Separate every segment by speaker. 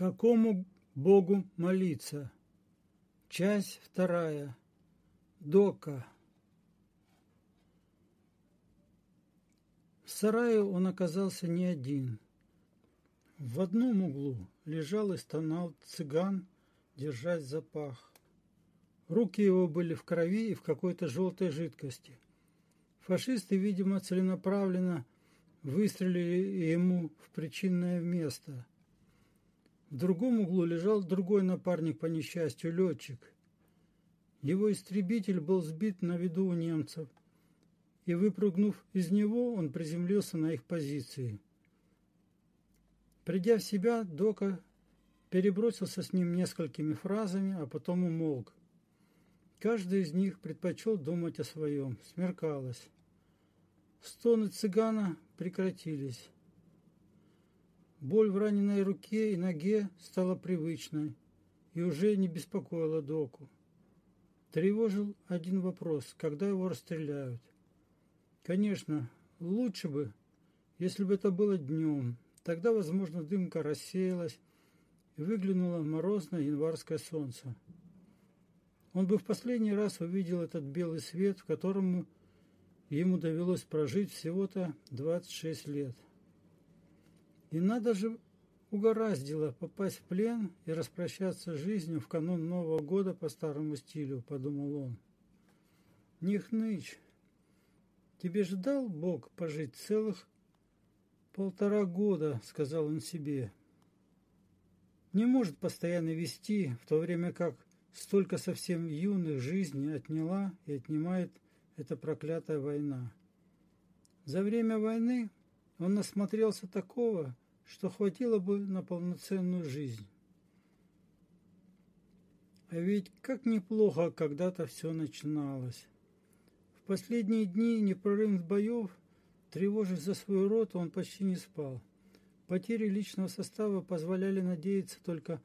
Speaker 1: Какому Богу молиться? Часть вторая. Дока. В сарае он оказался не один. В одном углу лежал и стонал цыган, держась за пах. Руки его были в крови и в какой-то желтой жидкости. Фашисты, видимо, целенаправленно выстрелили ему в причинное место. В другом углу лежал другой напарник по несчастью, летчик. Его истребитель был сбит на виду у немцев, и, выпрыгнув из него, он приземлился на их позиции. Придя в себя, Дока перебросился с ним несколькими фразами, а потом умолк. Каждый из них предпочел думать о своем. Смеркалось. Стоны цыгана прекратились. Боль в раненой руке и ноге стала привычной и уже не беспокоила Доку. Тревожил один вопрос, когда его расстреляют. Конечно, лучше бы, если бы это было днем. Тогда, возможно, дымка рассеялась и выглянуло морозное январское солнце. Он бы в последний раз увидел этот белый свет, в котором ему довелось прожить всего-то 26 лет. И надо же угораздило попасть в плен и распрощаться с жизнью в канун Нового года по старому стилю, подумал он. Не хнычь. Тебе же дал Бог пожить целых полтора года, сказал он себе. Не может постоянно вести, в то время как столько совсем юных жизней отняла и отнимает эта проклятая война. За время войны он насмотрелся такого, что хватило бы на полноценную жизнь. А ведь как неплохо когда-то все начиналось. В последние дни непрерывных боев, тревожась за свою роту, он почти не спал. Потери личного состава позволяли надеяться только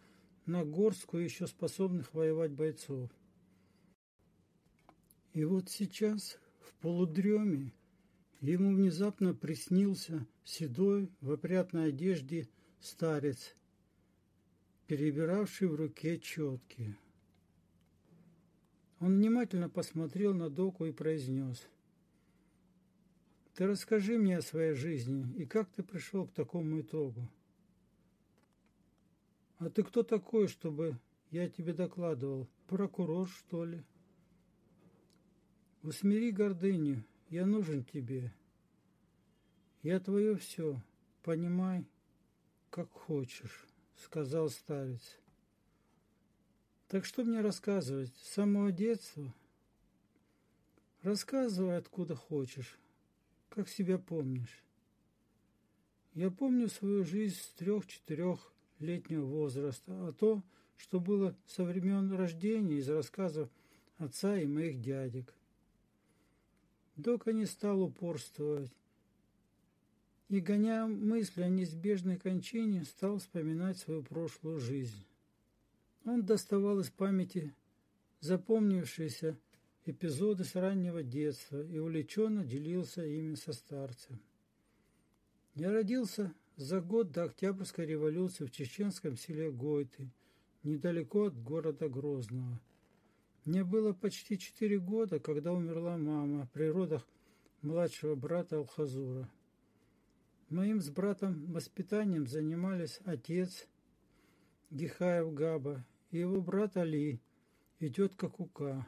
Speaker 1: на горстку еще способных воевать бойцов. И вот сейчас, в полудреме, ему внезапно приснился седой в опрятной одежде старец, перебиравший в руке четки. Он внимательно посмотрел на доку и произнес. «Ты расскажи мне о своей жизни и как ты пришел к такому итогу?» «А ты кто такой, чтобы я тебе докладывал? Прокурор, что ли?» Усмири гордыню, я нужен тебе. Я твое все, понимай, как хочешь, сказал старец. Так что мне рассказывать? С самого детства? Рассказывай, откуда хочешь, как себя помнишь. Я помню свою жизнь с трех-четырехлетнего возраста, а то, что было со времен рождения из рассказов отца и моих дядек – Дока не стал упорствовать и, гоня мысли о неизбежной кончине, стал вспоминать свою прошлую жизнь. Он доставал из памяти запомнившиеся эпизоды с раннего детства и увлеченно делился ими со старцем. Я родился за год до Октябрьской революции в чеченском селе Гойты, недалеко от города Грозного – мне было почти четыре года, когда умерла мама при родах младшего брата Алхазура. Моим с братом воспитанием занимались отец Гихаев Габа и его брат Али и тетка Кука.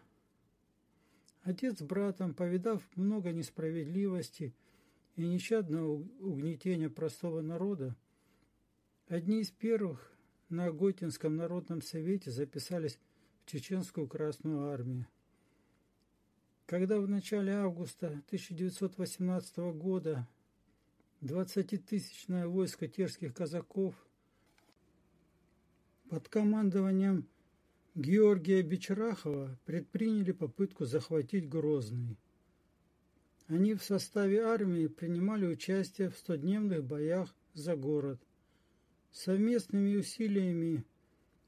Speaker 1: Отец с братом, повидав много несправедливости и нещадного угнетения простого народа, одни из первых на Готинском народном совете записались Чеченскую Красную Армию. Когда в начале августа 1918 года 20-тысячное войско терских казаков под командованием Георгия Бичрахова предприняли попытку захватить Грозный. Они в составе армии принимали участие в стодневных боях за город. Совместными усилиями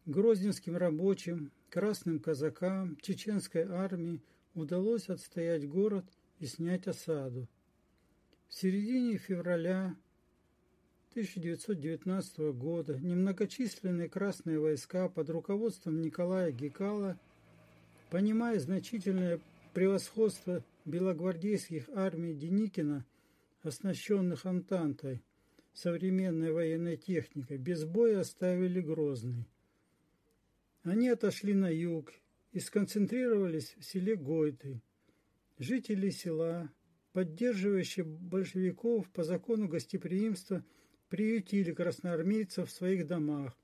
Speaker 1: грозненским рабочим, красным казакам чеченской армии удалось отстоять город и снять осаду. В середине февраля 1919 года немногочисленные красные войска под руководством Николая Гекала, понимая значительное превосходство белогвардейских армий Деникина, оснащенных Антантой, современной военной техникой, без боя оставили Грозный. Они отошли на юг и сконцентрировались в селе Гойты. Жители села, поддерживающие большевиков по закону гостеприимства, приютили красноармейцев в своих домах.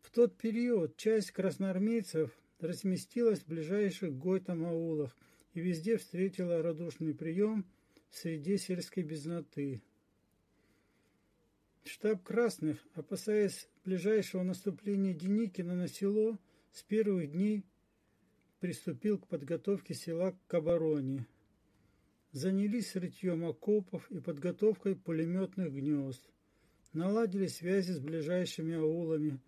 Speaker 1: В тот период часть красноармейцев разместилась в ближайших Гойтам аулах и везде встретила радушный прием среди сельской безноты. Штаб Красных, опасаясь ближайшего наступления Деникина на село, с первых дней приступил к подготовке села к обороне. Занялись рытьем окопов и подготовкой пулеметных гнезд. Наладили связи с ближайшими аулами,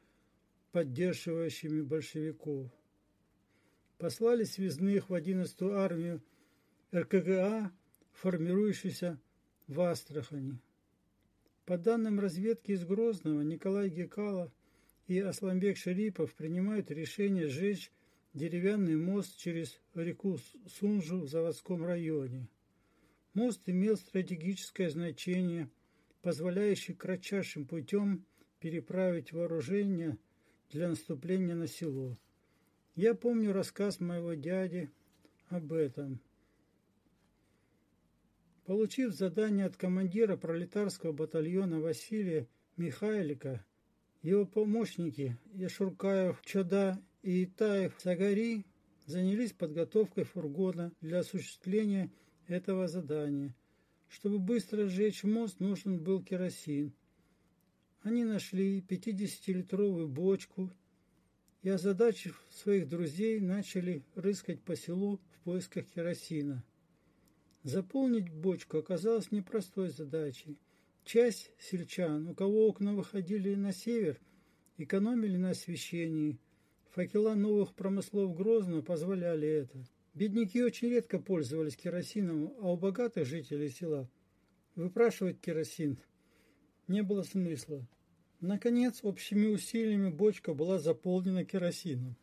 Speaker 1: поддерживающими большевиков. Послали связных в 11-ю армию РКГА, формирующуюся в Астрахани. По данным разведки из Грозного, Николай Гекалов и Асламбек Шерипов принимают решение сжечь деревянный мост через реку Сунжу в заводском районе. Мост имел стратегическое значение, позволяющий кратчайшим путем переправить вооружение для наступления на село. Я помню рассказ моего дяди об этом. Получив задание от командира пролетарского батальона Василия Михайлика, его помощники Яшуркаев, Чода и Итаев Сагари занялись подготовкой фургона для осуществления этого задания. Чтобы быстро сжечь мост, нужен был керосин. Они нашли 50-литровую бочку и, озадачив своих друзей, начали рыскать по селу в поисках керосина. Заполнить бочку оказалось непростой задачей. Часть сельчан, у кого окна выходили на север, экономили на освещении. Факела новых промыслов Грозного позволяли это. Бедняки очень редко пользовались керосином, а у богатых жителей села выпрашивать керосин не было смысла. Наконец, общими усилиями бочка была заполнена керосином.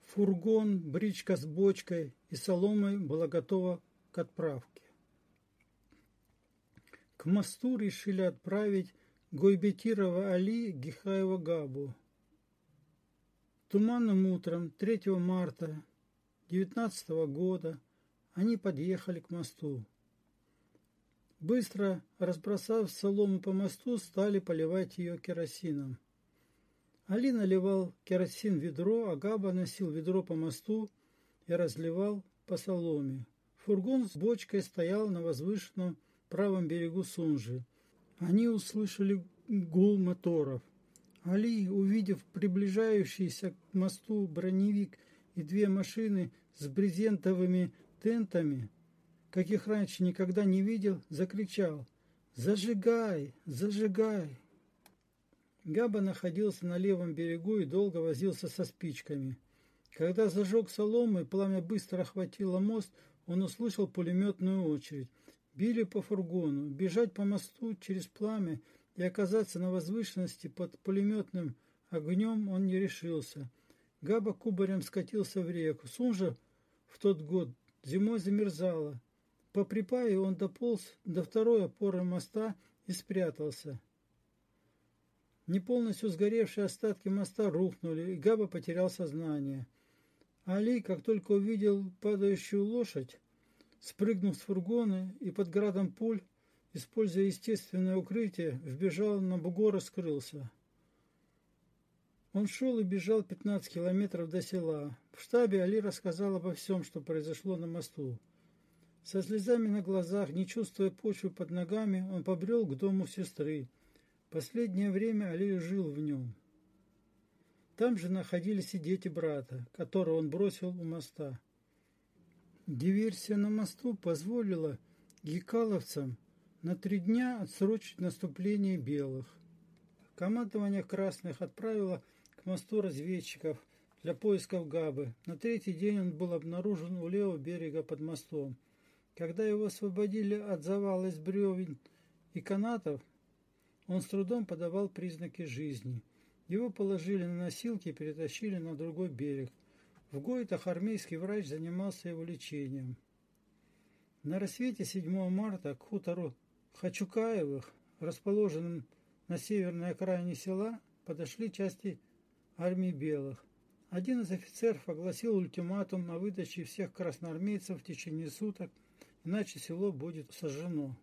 Speaker 1: Фургон, бричка с бочкой и соломой была готова к отправке. К мосту решили отправить Гойбетирова Али Гихаева Габу. Туманным утром 3 марта 19 года они подъехали к мосту. Быстро разбросав солому по мосту, стали поливать ее керосином. Али наливал керосин в ведро, а Габа носил ведро по мосту и разливал по соломе. Фургон с бочкой стоял на возвышенном правом берегу Сунжи. Они услышали гул моторов. Али, увидев приближающийся к мосту броневик и две машины с брезентовыми тентами, каких раньше никогда не видел, закричал «Зажигай! Зажигай!». Габа находился на левом берегу и долго возился со спичками. Когда зажег солому и пламя быстро охватило мост, он услышал пулеметную очередь. Били по фургону. Бежать по мосту через пламя и оказаться на возвышенности под пулеметным огнем он не решился. Габа кубарем скатился в реку. Сунжа в тот год зимой замерзала. По припае он дополз до второй опоры моста и спрятался. Не полностью сгоревшие остатки моста рухнули, и Габа потерял сознание. Али, как только увидел падающую лошадь, спрыгнул с фургона и под градом пуль, используя естественное укрытие, вбежал на бугор и скрылся. Он шел и бежал 15 километров до села. В штабе Али рассказал обо всем, что произошло на мосту. Со слезами на глазах, не чувствуя почвы под ногами, он побрел к дому сестры. Последнее время Али жил в нем. Там же находились и дети брата, которого он бросил у моста. Диверсия на мосту позволила гекаловцам на три дня отсрочить наступление белых. Командование красных отправило к мосту разведчиков для поисков Габы. На третий день он был обнаружен у левого берега под мостом. Когда его освободили от завала из бревен и канатов он с трудом подавал признаки жизни. Его положили на носилки и перетащили на другой берег. В Гойтах армейский врач занимался его лечением. На рассвете 7 марта к хутору Хачукаевых, расположенным на северной окраине села, подошли части армии белых. Один из офицеров огласил ультиматум о выдаче всех красноармейцев в течение суток, иначе село будет сожжено.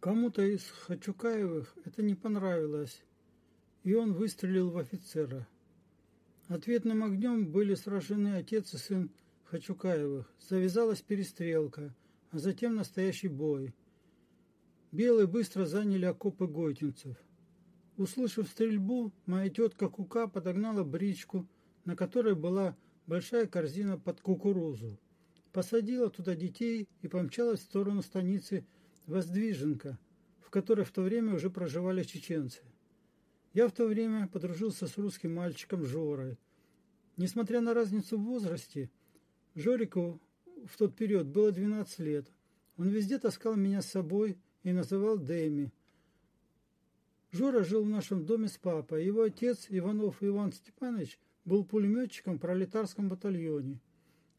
Speaker 1: Кому-то из Хачукаевых это не понравилось, и он выстрелил в офицера. Ответным огнем были сражены отец и сын Хачукаевых. Завязалась перестрелка, а затем настоящий бой. Белые быстро заняли окопы гойтинцев. Услышав стрельбу, моя тетка Кука подогнала бричку, на которой была большая корзина под кукурузу. Посадила туда детей и помчалась в сторону станицы Воздвиженка, в которой в то время уже проживали чеченцы. Я в то время подружился с русским мальчиком Жорой. Несмотря на разницу в возрасте, Жорику в тот период было 12 лет. Он везде таскал меня с собой и называл Дэми – Жора жил в нашем доме с папой. Его отец, Иванов Иван Степанович, был пулеметчиком в пролетарском батальоне.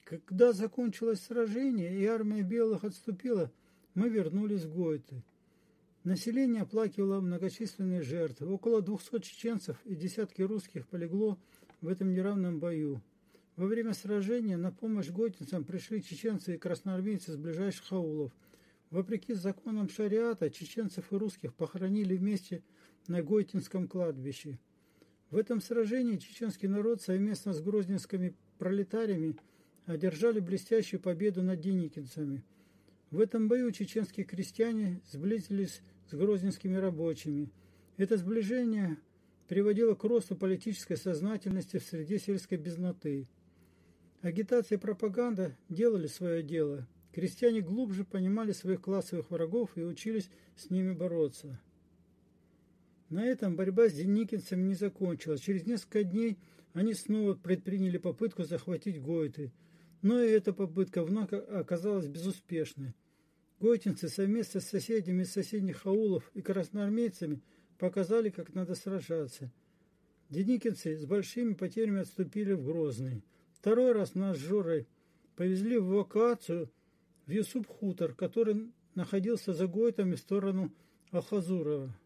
Speaker 1: Когда закончилось сражение и армия белых отступила, мы вернулись в Гойты. Население оплакивало многочисленные жертвы. Около 200 чеченцев и десятки русских полегло в этом неравном бою. Во время сражения на помощь гойтинцам пришли чеченцы и красноармейцы с ближайших аулов. Вопреки законам шариата, чеченцев и русских похоронили вместе на Гойтинском кладбище. В этом сражении чеченский народ совместно с грозненскими пролетариями одержали блестящую победу над деникинцами. В этом бою чеченские крестьяне сблизились с грозненскими рабочими. Это сближение приводило к росту политической сознательности в среде сельской безноты. Агитация и пропаганда делали свое дело. Крестьяне глубже понимали своих классовых врагов и учились с ними бороться. На этом борьба с деникинцами не закончилась. Через несколько дней они снова предприняли попытку захватить Гойты. Но и эта попытка вновь оказалась безуспешной. Гойтинцы совместно с соседями из соседних аулов и красноармейцами показали, как надо сражаться. Деникинцы с большими потерями отступили в Грозный. Второй раз нас с Жорой повезли в эвакуацию в Юсуп-хутор, который находился за Гойтами в сторону Ахазурова.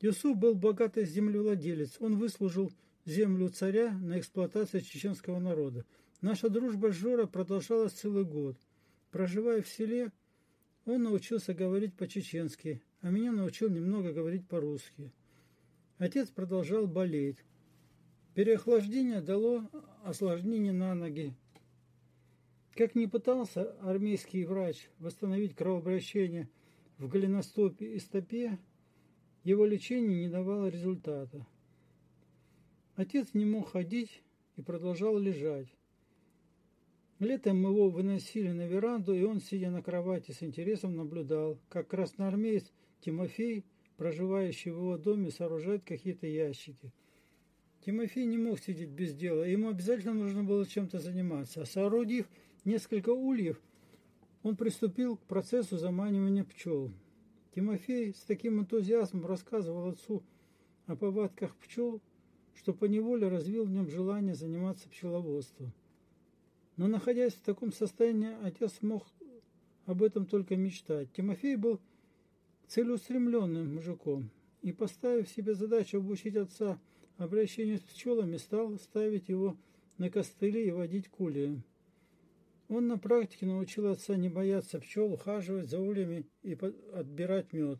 Speaker 1: Юсуф был богатый землевладелец. Он выслужил землю царя на эксплуатацию чеченского народа. Наша дружба с Жора продолжалась целый год. Проживая в селе, он научился говорить по-чеченски, а меня научил немного говорить по-русски. Отец продолжал болеть. Переохлаждение дало осложнение на ноги. Как ни пытался армейский врач восстановить кровообращение в голеностопе и стопе, его лечение не давало результата. Отец не мог ходить и продолжал лежать. Летом его выносили на веранду, и он, сидя на кровати, с интересом наблюдал, как красноармеец Тимофей, проживающий в его доме, сооружает какие-то ящики. Тимофей не мог сидеть без дела, ему обязательно нужно было чем-то заниматься. Соорудив несколько ульев, он приступил к процессу заманивания пчел. Тимофей с таким энтузиазмом рассказывал отцу о повадках пчел, что поневоле развил в нем желание заниматься пчеловодством. Но находясь в таком состоянии, отец мог об этом только мечтать. Тимофей был целеустремленным мужиком и, поставив себе задачу обучить отца обращению с пчелами, стал ставить его на костыли и водить кулием. Он на практике научил отца не бояться пчел, ухаживать за ульями и отбирать мед.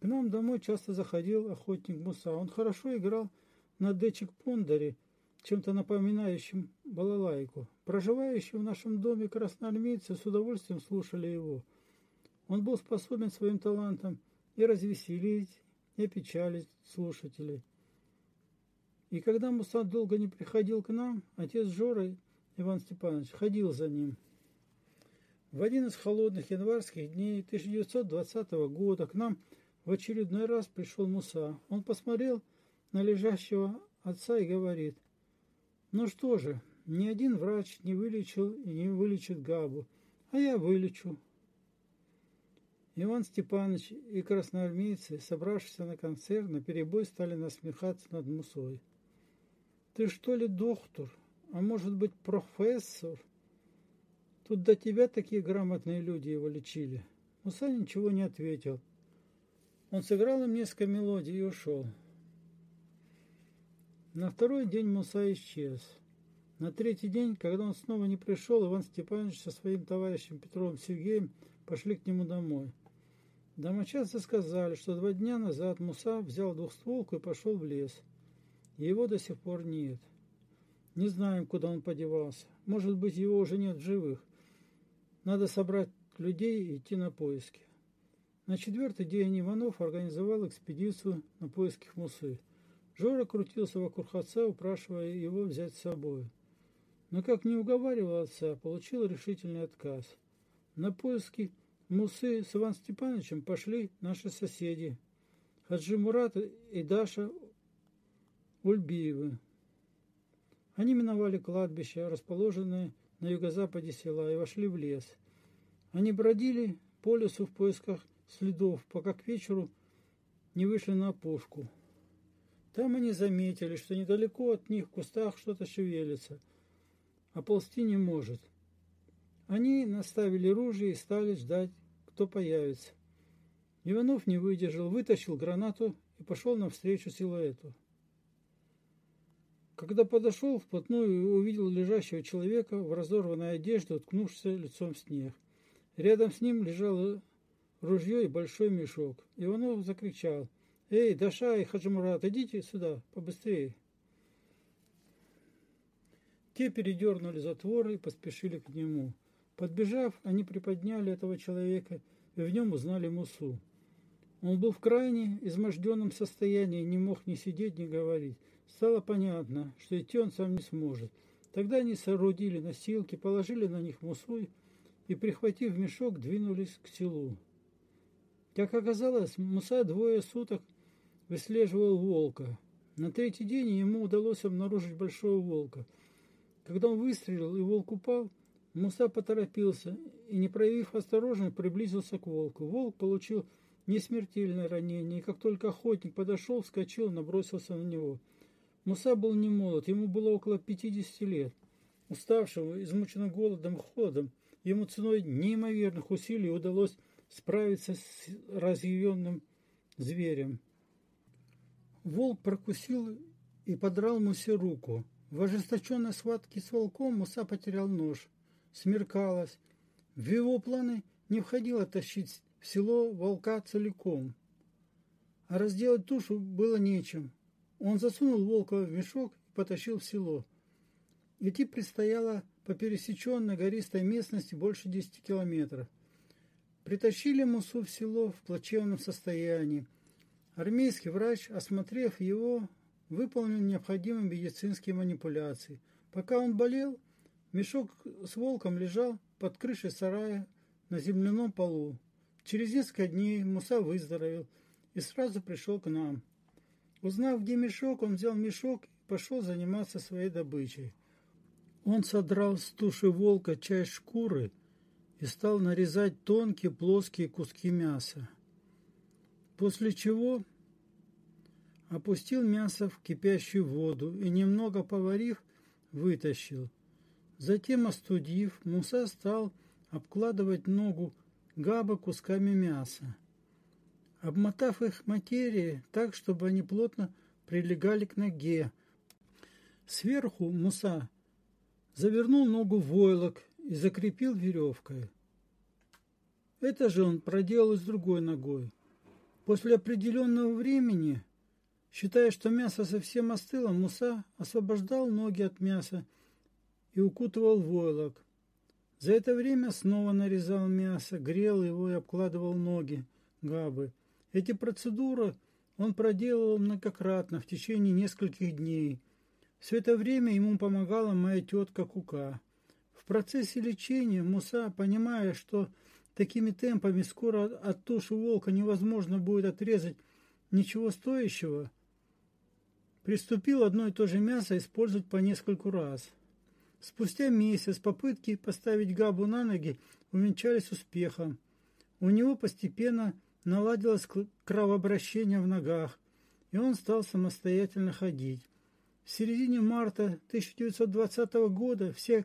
Speaker 1: К нам домой часто заходил охотник Муса. Он хорошо играл на дечик-пондаре, чем-то напоминающим балалайку. Проживающие в нашем доме красноармейцы с удовольствием слушали его. Он был способен своим талантом и развеселить, и опечалить слушателей. И когда Муса долго не приходил к нам, отец Жора Иван Степанович ходил за ним. В один из холодных январских дней 1920 года к нам в очередной раз пришел Муса. Он посмотрел на лежащего отца и говорит, «Ну что же, Ни один врач не вылечил и не вылечит Габу, а я вылечу. Иван Степанович и красноармейцы, собравшиеся на концерт, на перебой стали насмехаться над Мусой. «Ты что ли доктор? А может быть профессор?» Тут до тебя такие грамотные люди его лечили. Муса ничего не ответил. Он сыграл им несколько мелодий и ушел. На второй день Муса исчез. На третий день, когда он снова не пришел, Иван Степанович со своим товарищем Петровым Сергеем пошли к нему домой. Домочадцы сказали, что два дня назад Муса взял двухстволку и пошел в лес. Его до сих пор нет. Не знаем, куда он подевался. Может быть, его уже нет в живых. Надо собрать людей и идти на поиски. На четвертый день Иванов организовал экспедицию на поиски Мусы. Жора крутился вокруг отца, упрашивая его взять с собой. Но как не уговаривал отца, получил решительный отказ. На поиски Мусы с Иваном Степановичем пошли наши соседи. Хаджи Мурат и Даша Ульбиевы. Они миновали кладбище, расположенное на юго-западе села, и вошли в лес. Они бродили по лесу в поисках следов, пока к вечеру не вышли на опушку. Там они заметили, что недалеко от них в кустах что-то шевелится, а ползти не может. Они наставили ружье и стали ждать, кто появится. Иванов не выдержал, вытащил гранату и пошел навстречу силуэту. Когда подошел, вплотную увидел лежащего человека в разорванной одежде, уткнувшись лицом в снег. Рядом с ним лежало ружье и большой мешок. Иванов закричал. «Эй, Даша и Хаджимурат, идите сюда, побыстрее!» Те передернули затвор и поспешили к нему. Подбежав, они приподняли этого человека и в нем узнали Мусу. Он был в крайне изможденном состоянии, не мог ни сидеть, ни говорить. Стало понятно, что идти он сам не сможет. Тогда они соорудили носилки, положили на них Мусу и, прихватив мешок, двинулись к селу. Как оказалось, Муса двое суток выслеживал волка. На третий день ему удалось обнаружить большого волка. Когда он выстрелил и волк упал, Муса поторопился и, не проявив осторожность, приблизился к волку. Волк получил несмертельное ранение, и как только охотник подошел, вскочил и набросился на него. Муса был не молод, ему было около 50 лет. Уставшего, измученного голодом и холодом, Ему ценой неимоверных усилий удалось справиться с разъяренным зверем. Волк прокусил и подрал Мусе руку. В ожесточенной схватке с волком Муса потерял нож. Смеркалось. В его планы не входило тащить в село волка целиком. А разделать тушу было нечем. Он засунул волка в мешок и потащил в село. Идти предстояло по пересеченной гористой местности больше 10 километров. Притащили Мусу в село в плачевном состоянии. Армейский врач, осмотрев его, выполнил необходимые медицинские манипуляции. Пока он болел, мешок с волком лежал под крышей сарая на земляном полу. Через несколько дней Муса выздоровел и сразу пришел к нам. Узнав, где мешок, он взял мешок и пошел заниматься своей добычей. Он содрал с туши волка часть шкуры и стал нарезать тонкие плоские куски мяса. После чего опустил мясо в кипящую воду и, немного поварив, вытащил. Затем, остудив, Муса стал обкладывать ногу Габа кусками мяса, обмотав их материей так, чтобы они плотно прилегали к ноге. Сверху Муса завернул ногу в войлок и закрепил веревкой. Это же он проделал с другой ногой. После определенного времени, считая, что мясо совсем остыло, Муса освобождал ноги от мяса и укутывал войлок. За это время снова нарезал мясо, грел его и обкладывал ноги Габы. Эти процедуры он проделывал многократно в течение нескольких дней – все это время ему помогала моя тетка Кука. В процессе лечения Муса, понимая, что такими темпами скоро от туши волка невозможно будет отрезать ничего стоящего, приступил одно и то же мясо использовать по нескольку раз. Спустя месяц попытки поставить Габу на ноги увенчались успехом. У него постепенно наладилось кровообращение в ногах, и он стал самостоятельно ходить. В середине марта 1920 года все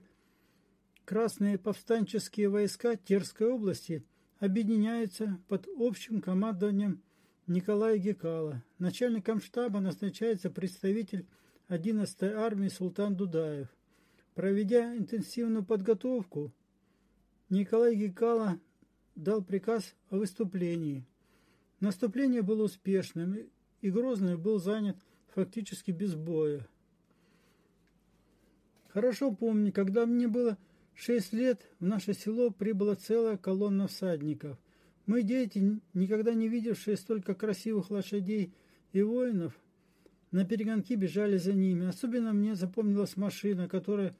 Speaker 1: красные повстанческие войска Терской области объединяются под общим командованием Николая Гекала. Начальником штаба назначается представитель 11-й армии Султан Дудаев. Проведя интенсивную подготовку, Николай Гекала дал приказ о выступлении. Наступление было успешным, и Грозный был занят фактически без боя. Хорошо помню, когда мне было шесть лет, в наше село прибыла целая колонна всадников. Мы, дети, никогда не видевшие столько красивых лошадей и воинов, на перегонки бежали за ними. Особенно мне запомнилась машина, которая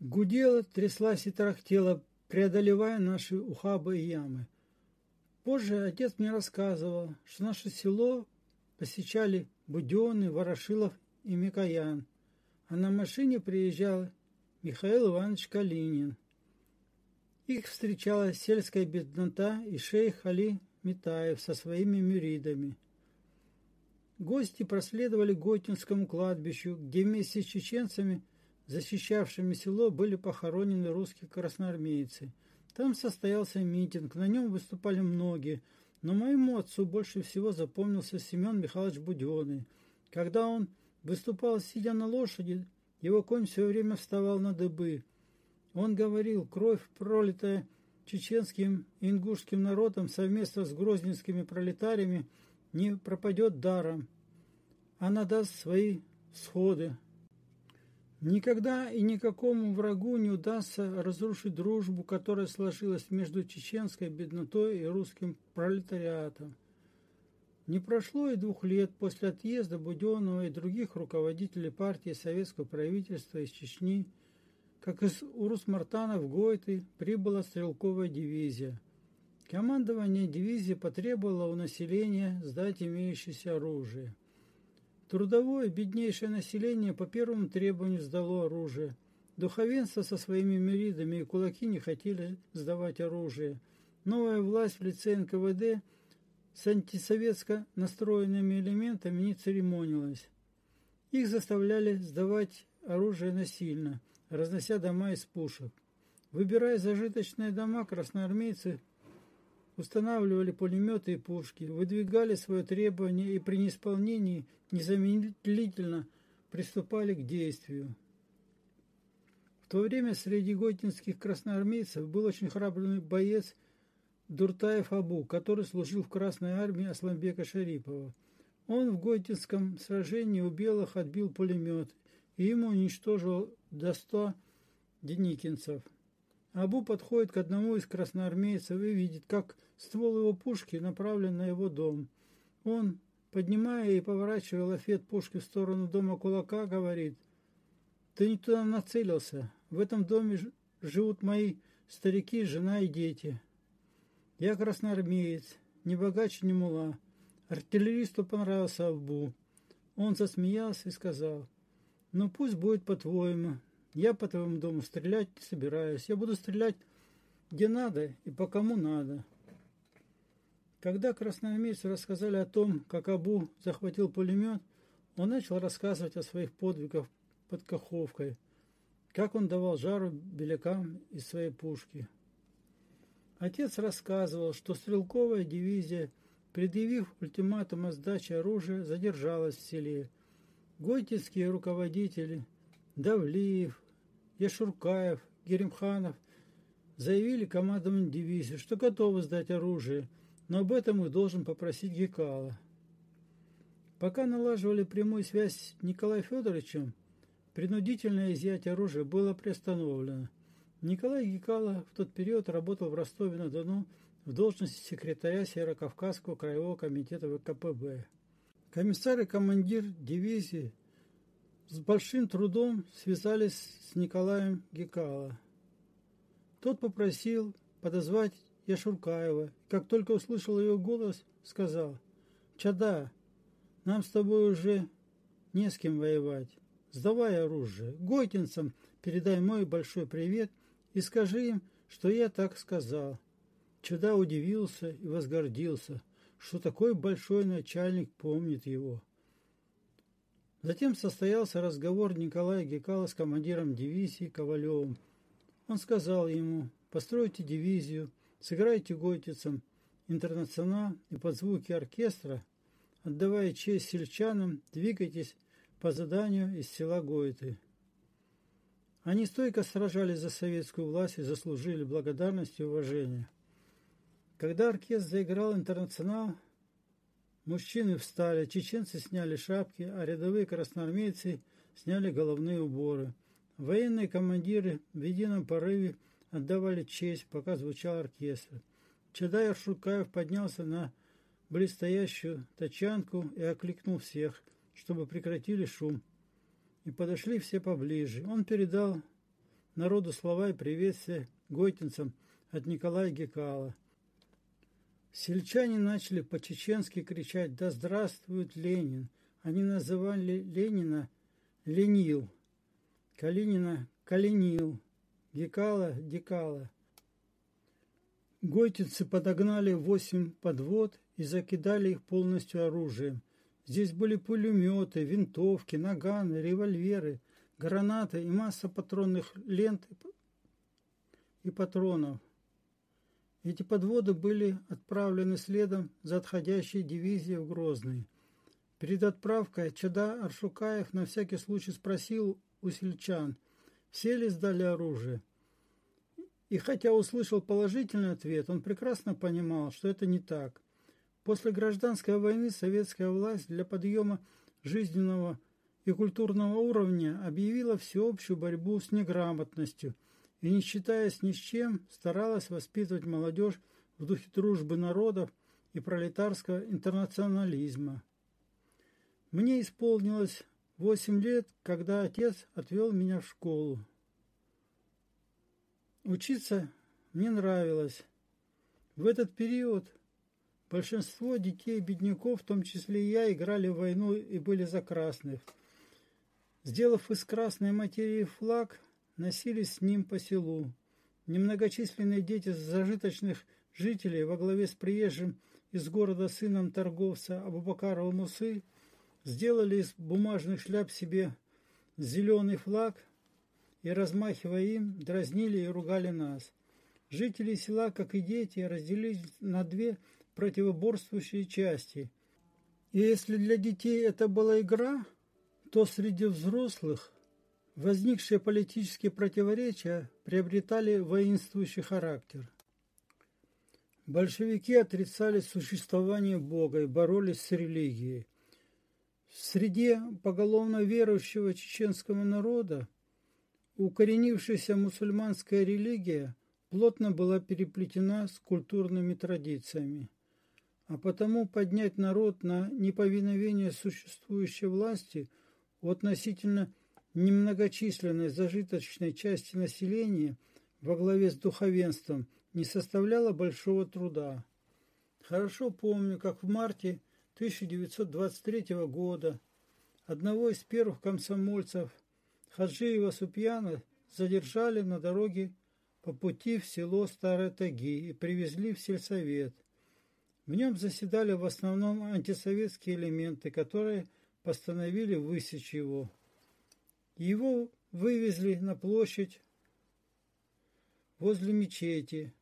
Speaker 1: гудела, тряслась и тарахтела, преодолевая наши ухабы и ямы. Позже отец мне рассказывал, что наше село посещали Буденный, Ворошилов и Микоян, а на машине приезжал Михаил Иванович Калинин. Их встречала сельская беднота и шейх Али Митаев со своими мюридами. Гости проследовали Готинскому кладбищу, где вместе с чеченцами, защищавшими село, были похоронены русские красноармейцы. Там состоялся митинг, на нем выступали многие, но моему отцу больше всего запомнился Семен Михайлович Буденный. Когда он выступал, сидя на лошади, его конь все время вставал на дыбы. Он говорил, кровь, пролитая чеченским и ингушским народом совместно с грозненскими пролетариями, не пропадет даром. Она даст свои сходы. Никогда и никакому врагу не удастся разрушить дружбу, которая сложилась между чеченской беднотой и русским пролетариатом. Не прошло и двух лет после отъезда Буденного и других руководителей партии советского правительства из Чечни, как из Урус-Мартана в Гойты прибыла стрелковая дивизия. Командование дивизии потребовало у населения сдать имеющееся оружие. Трудовое беднейшее население по первому требованию сдало оружие. Духовенство со своими миридами и кулаки не хотели сдавать оружие. Новая власть в лице НКВД – с антисоветско настроенными элементами не церемонилась. Их заставляли сдавать оружие насильно, разнося дома из пушек. Выбирая зажиточные дома, красноармейцы устанавливали пулеметы и пушки, выдвигали свое требование и при неисполнении незамедлительно приступали к действию. В то время среди готинских красноармейцев был очень храбрый боец Дуртаев Абу, который служил в Красной армии Асламбека Шарипова. Он в Гойтинском сражении у белых отбил пулемет и ему уничтожил до 100 деникинцев. Абу подходит к одному из красноармейцев и видит, как ствол его пушки направлен на его дом. Он, поднимая и поворачивая лафет пушки в сторону дома кулака, говорит, «Ты не туда нацелился. В этом доме живут мои старики, жена и дети. Я красноармеец, не богаче, не мула. Артиллеристу понравился Абу. Он засмеялся и сказал, ну пусть будет по-твоему. Я по твоему дому стрелять не собираюсь. Я буду стрелять где надо и по кому надо. Когда красноармейцы рассказали о том, как Абу захватил пулемет, он начал рассказывать о своих подвигах под Каховкой, как он давал жару белякам из своей пушки. Отец рассказывал, что стрелковая дивизия, предъявив ультиматум о сдаче оружия, задержалась в селе. Гойтинские руководители Давлиев, Яшуркаев, Геремханов заявили командованию дивизии, что готовы сдать оружие, но об этом их должен попросить Гекала. Пока налаживали прямую связь с Николаем Федоровичем, принудительное изъятие оружия было приостановлено – Николай Гекала в тот период работал в Ростове-на-Дону в должности секретаря Северокавказского краевого комитета ВКПБ. Комиссар и командир дивизии с большим трудом связались с Николаем Гекала. Тот попросил подозвать Яшуркаева. Как только услышал ее голос, сказал, «Чада, нам с тобой уже не с кем воевать. сдавай оружие. Гойтинцам передай мой большой привет и скажи им, что я так сказал. Чуда удивился и возгордился, что такой большой начальник помнит его. Затем состоялся разговор Николая Гекала с командиром дивизии Ковалевым. Он сказал ему, постройте дивизию, сыграйте гойтицам интернационал и под звуки оркестра, отдавая честь сельчанам, двигайтесь по заданию из села Гойты. Они стойко сражались за советскую власть и заслужили благодарность и уважение. Когда оркестр заиграл интернационал, Мужчины встали, чеченцы сняли шапки, а рядовые красноармейцы сняли головные уборы. Военные командиры в едином порыве отдавали честь, пока звучал оркестр. Чадай Аршукаев поднялся на близстоящую тачанку и окликнул всех, чтобы прекратили шум. И подошли все поближе. Он передал народу слова и приветствия гойтинцам от Николая Гекала. Сельчане начали по-чеченски кричать «Да здравствует Ленин!». Они называли Ленина Ленил, Калинина Калинил, Гекала Декала. Гойтицы подогнали восемь подвод и закидали их полностью оружием. Здесь были пулеметы, винтовки, наганы, револьверы, гранаты и масса патронных лент и патронов. Эти подводы были отправлены следом за отходящей дивизией в Грозный. Перед отправкой Чада Аршукаев на всякий случай спросил у сельчан, все ли сдали оружие. И хотя услышал положительный ответ, он прекрасно понимал, что это не так. После гражданской войны советская власть для подъема жизненного и культурного уровня объявила всеобщую борьбу с неграмотностью – и, не считаясь ни с чем, старалась воспитывать молодежь в духе дружбы народов и пролетарского интернационализма. Мне исполнилось восемь лет, когда отец отвел меня в школу. Учиться мне нравилось. В этот период большинство детей-бедняков, в том числе и я, играли в войну и были за красных. Сделав из красной материи флаг, носились с ним по селу. Немногочисленные дети зажиточных жителей во главе с приезжим из города сыном торговца Абубакарова Мусы сделали из бумажных шляп себе зеленый флаг и, размахивая им, дразнили и ругали нас. Жители села, как и дети, разделились на две противоборствующие части. И если для детей это была игра, то среди взрослых Возникшие политические противоречия приобретали воинствующий характер. Большевики отрицали существование Бога и боролись с религией. В среде поголовно верующего чеченского народа укоренившаяся мусульманская религия плотно была переплетена с культурными традициями. А потому поднять народ на неповиновение существующей власти относительно немногочисленной зажиточной части населения во главе с духовенством не составляло большого труда. Хорошо помню, как в марте 1923 года одного из первых комсомольцев Хаджиева Супьяна задержали на дороге по пути в село Старое Таги и привезли в сельсовет. В нем заседали в основном антисоветские элементы, которые постановили высечь его. Его вывезли на площадь возле мечети.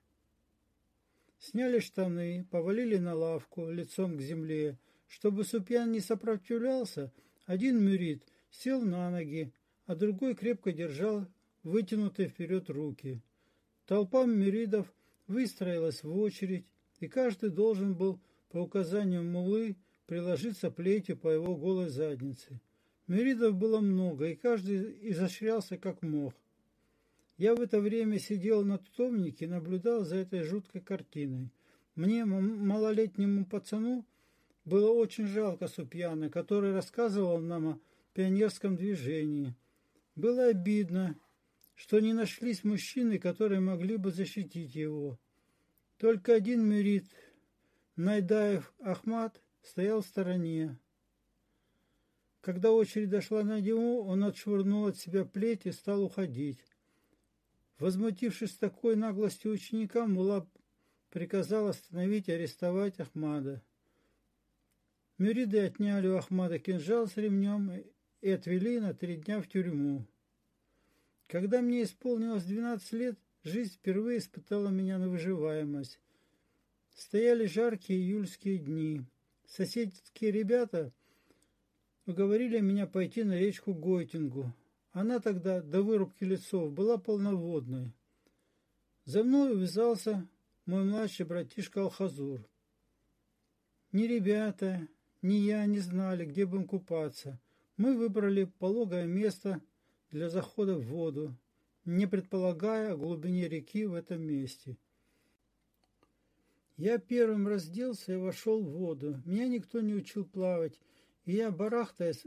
Speaker 1: Сняли штаны, повалили на лавку лицом к земле. Чтобы Супьян не сопротивлялся, один мюрит сел на ноги, а другой крепко держал вытянутые вперед руки. Толпа мюридов выстроилась в очередь, и каждый должен был по указанию мулы приложиться плетью по его голой заднице. Мюридов было много, и каждый изощрялся как мог. Я в это время сидел на тутовнике и наблюдал за этой жуткой картиной. Мне, малолетнему пацану, было очень жалко Супьяна, который рассказывал нам о пионерском движении. Было обидно, что не нашлись мужчины, которые могли бы защитить его. Только один мюрид, Найдаев Ахмат, стоял в стороне. Когда очередь дошла на него, он отшвырнул от себя плеть и стал уходить. Возмутившись такой наглостью ученика, Мула приказал остановить и арестовать Ахмада. Мюриды отняли у Ахмада кинжал с ремнем и отвели на три дня в тюрьму. Когда мне исполнилось 12 лет, жизнь впервые испытала меня на выживаемость. Стояли жаркие июльские дни. Соседские ребята уговорили меня пойти на речку Гойтингу. Она тогда, до вырубки лесов, была полноводной. За мной увязался мой младший братишка Алхазур. Ни ребята, ни я не знали, где будем купаться. Мы выбрали пологое место для захода в воду, не предполагая о глубине реки в этом месте. Я первым разделся и вошел в воду. Меня никто не учил плавать, и я, барахтаясь,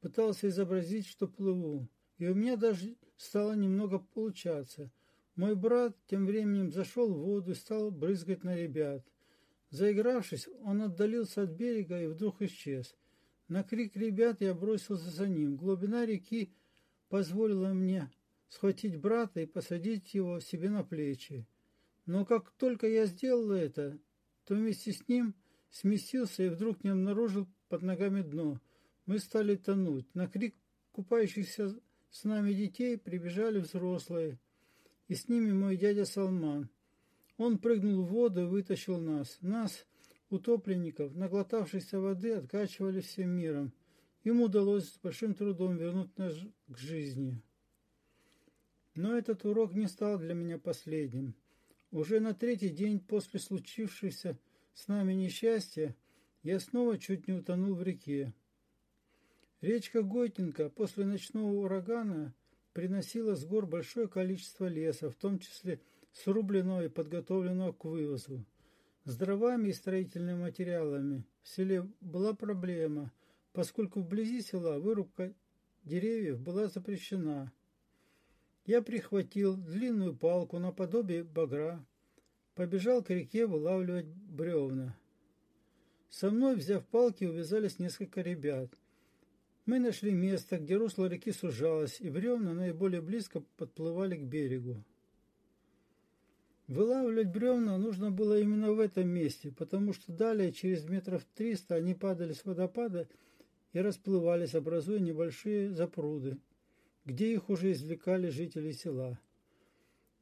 Speaker 1: пытался изобразить, что плыву. И у меня даже стало немного получаться. Мой брат тем временем зашел в воду и стал брызгать на ребят. Заигравшись, он отдалился от берега и вдруг исчез. На крик ребят я бросился за ним. Глубина реки позволила мне схватить брата и посадить его себе на плечи. Но как только я сделал это, то вместе с ним сместился и вдруг не обнаружил под ногами дно. Мы стали тонуть. На крик купающихся с нами детей прибежали взрослые, и с ними мой дядя Салман. Он прыгнул в воду и вытащил нас. Нас, утопленников, наглотавшихся воды, откачивали всем миром. Им удалось с большим трудом вернуть нас к жизни. Но этот урок не стал для меня последним. Уже на третий день после случившегося с нами несчастья я снова чуть не утонул в реке. Речка Гойтинка после ночного урагана приносила с гор большое количество леса, в том числе срубленного и подготовленного к вывозу. С дровами и строительными материалами в селе была проблема, поскольку вблизи села вырубка деревьев была запрещена. Я прихватил длинную палку наподобие багра, побежал к реке вылавливать бревна. Со мной, взяв палки, увязались несколько ребят – мы нашли место, где русло реки сужалось, и бревна наиболее близко подплывали к берегу. Вылавливать бревна нужно было именно в этом месте, потому что далее, через метров триста, они падали с водопада и расплывались, образуя небольшие запруды, где их уже извлекали жители села.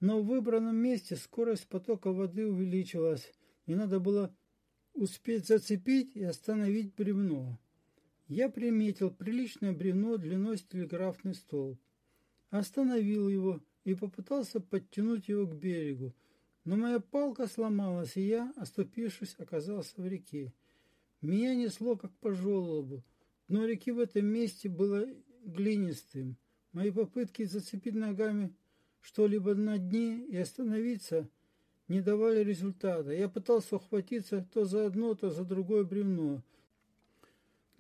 Speaker 1: Но в выбранном месте скорость потока воды увеличилась, и надо было успеть зацепить и остановить бревно. Я приметил приличное бревно длиной с телеграфный столб. Остановил его и попытался подтянуть его к берегу, но моя палка сломалась, и я, оступившись, оказался в реке. Меня несло, как по желобу. Дно реки в этом месте было глинистым. Мои попытки зацепить ногами что-либо на дне и остановиться не давали результата. Я пытался ухватиться то за одно, то за другое бревно,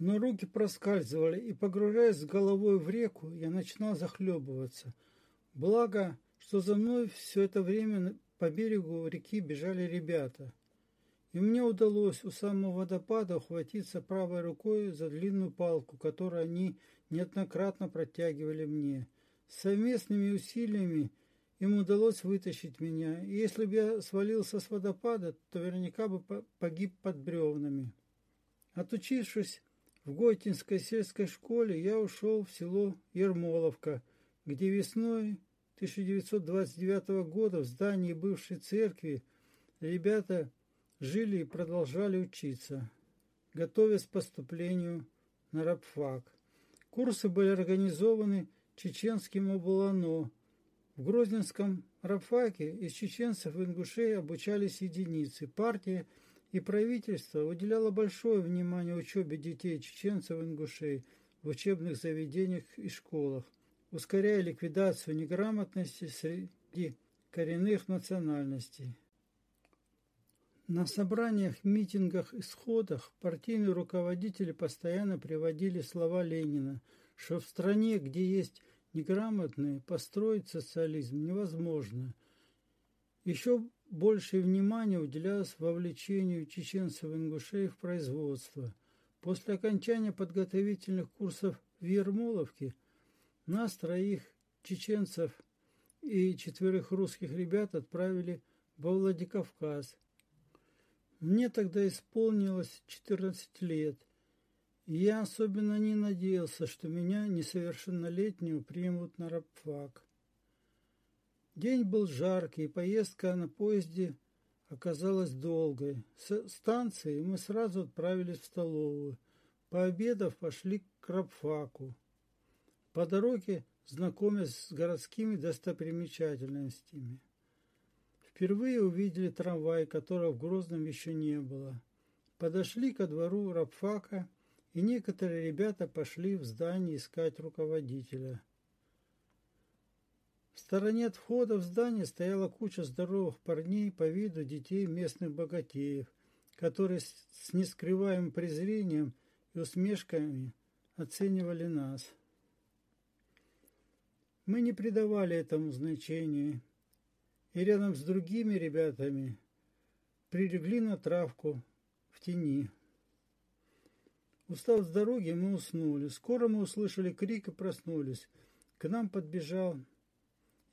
Speaker 1: но руки проскальзывали, и, погружаясь с головой в реку, я начинал захлебываться. Благо, что за мной все это время по берегу реки бежали ребята. И мне удалось у самого водопада ухватиться правой рукой за длинную палку, которую они неоднократно протягивали мне. Совместными усилиями им удалось вытащить меня, и если бы я свалился с водопада, то наверняка бы погиб под бревнами. Отучившись в Гойтинской сельской школе я ушел в село Ермоловка, где весной 1929 года в здании бывшей церкви ребята жили и продолжали учиться, готовясь к поступлению на рабфак. Курсы были организованы чеченским облано. В Грозненском рабфаке из чеченцев и ингушей обучались единицы. Партия – и правительство уделяло большое внимание учебе детей чеченцев и ингушей в учебных заведениях и школах, ускоряя ликвидацию неграмотности среди коренных национальностей. На собраниях, митингах и сходах партийные руководители постоянно приводили слова Ленина, что в стране, где есть неграмотные, построить социализм невозможно. Еще большее внимание уделялось вовлечению чеченцев и ингушей в производство. После окончания подготовительных курсов в Ермоловке нас, троих чеченцев и четверых русских ребят, отправили во Владикавказ. Мне тогда исполнилось 14 лет, и я особенно не надеялся, что меня, несовершеннолетнего, примут на рабфак. День был жаркий, поездка на поезде оказалась долгой. С станции мы сразу отправились в столовую. Пообедав, пошли к рабфаку. По дороге знакомясь с городскими достопримечательностями. Впервые увидели трамвай, которого в Грозном еще не было. Подошли ко двору рабфака, и некоторые ребята пошли в здание искать руководителя – в стороне от входа в здание стояла куча здоровых парней по виду детей местных богатеев, которые с нескрываемым презрением и усмешками оценивали нас. Мы не придавали этому значения, и рядом с другими ребятами прилегли на травку в тени. Устав с дороги, мы уснули. Скоро мы услышали крик и проснулись. К нам подбежал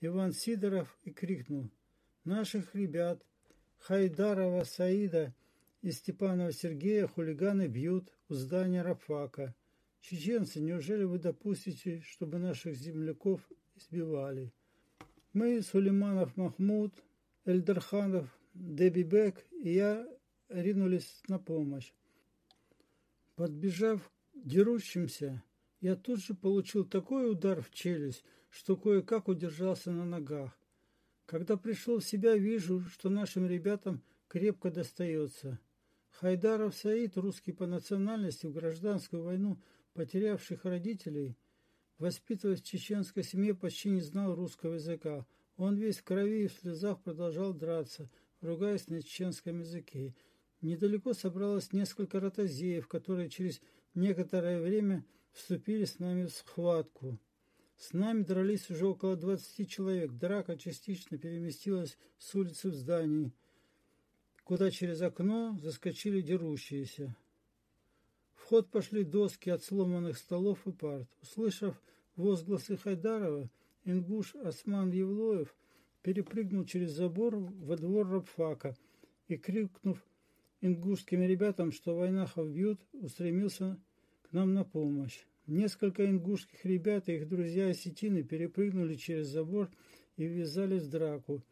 Speaker 1: Иван Сидоров и крикнул «Наших ребят, Хайдарова Саида и Степанова Сергея хулиганы бьют у здания Рафака. Чеченцы, неужели вы допустите, чтобы наших земляков избивали?» Мы, Сулейманов Махмуд, Эльдарханов, Дебибек и я ринулись на помощь. Подбежав дерущимся, я тут же получил такой удар в челюсть, что кое-как удержался на ногах. Когда пришел в себя, вижу, что нашим ребятам крепко достается. Хайдаров Саид, русский по национальности, в гражданскую войну потерявших родителей, воспитываясь в чеченской семье, почти не знал русского языка. Он весь в крови и в слезах продолжал драться, ругаясь на чеченском языке. Недалеко собралось несколько ротозеев, которые через некоторое время вступили с нами в схватку. С нами дрались уже около 20 человек. Драка частично переместилась с улицы в здание, куда через окно заскочили дерущиеся. В ход пошли доски от сломанных столов и парт. Услышав возгласы Хайдарова, ингуш Осман Евлоев перепрыгнул через забор во двор рабфака и, крикнув ингушским ребятам, что войнахов бьют, устремился к нам на помощь. Несколько ингушских ребят и их друзья-осетины перепрыгнули через забор и ввязались в драку.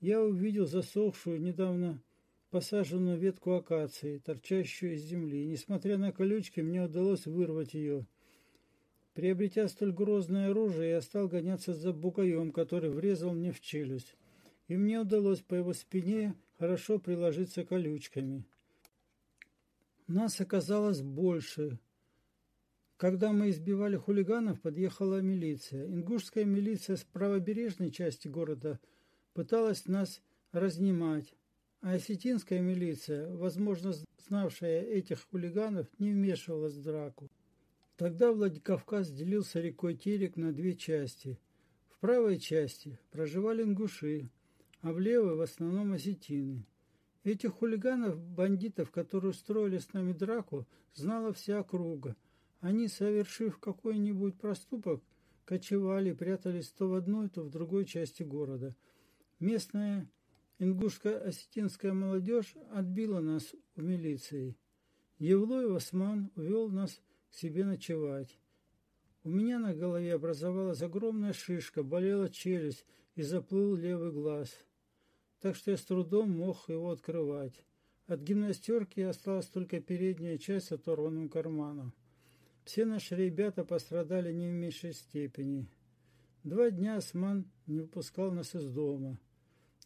Speaker 1: Я увидел засохшую, недавно посаженную ветку акации, торчащую из земли. Несмотря на колючки, мне удалось вырвать ее. Приобретя столь грозное оружие, я стал гоняться за бугаем, который врезал мне в челюсть. И мне удалось по его спине хорошо приложиться колючками. Нас оказалось больше – когда мы избивали хулиганов, подъехала милиция. Ингушская милиция с правобережной части города пыталась нас разнимать, а осетинская милиция, возможно, знавшая этих хулиганов, не вмешивалась в драку. Тогда Владикавказ делился рекой Терек на две части. В правой части проживали ингуши, а в левой в основном осетины. Этих хулиганов, бандитов, которые устроили с нами драку, знала вся округа – они, совершив какой-нибудь проступок, кочевали, прятались то в одной, то в другой части города. Местная ингушско-осетинская молодежь отбила нас у милиции. Евлой Осман увел нас к себе ночевать. У меня на голове образовалась огромная шишка, болела челюсть и заплыл левый глаз. Так что я с трудом мог его открывать. От гимнастерки осталась только передняя часть с оторванным карманом. Все наши ребята пострадали не в меньшей степени. Два дня Осман не выпускал нас из дома.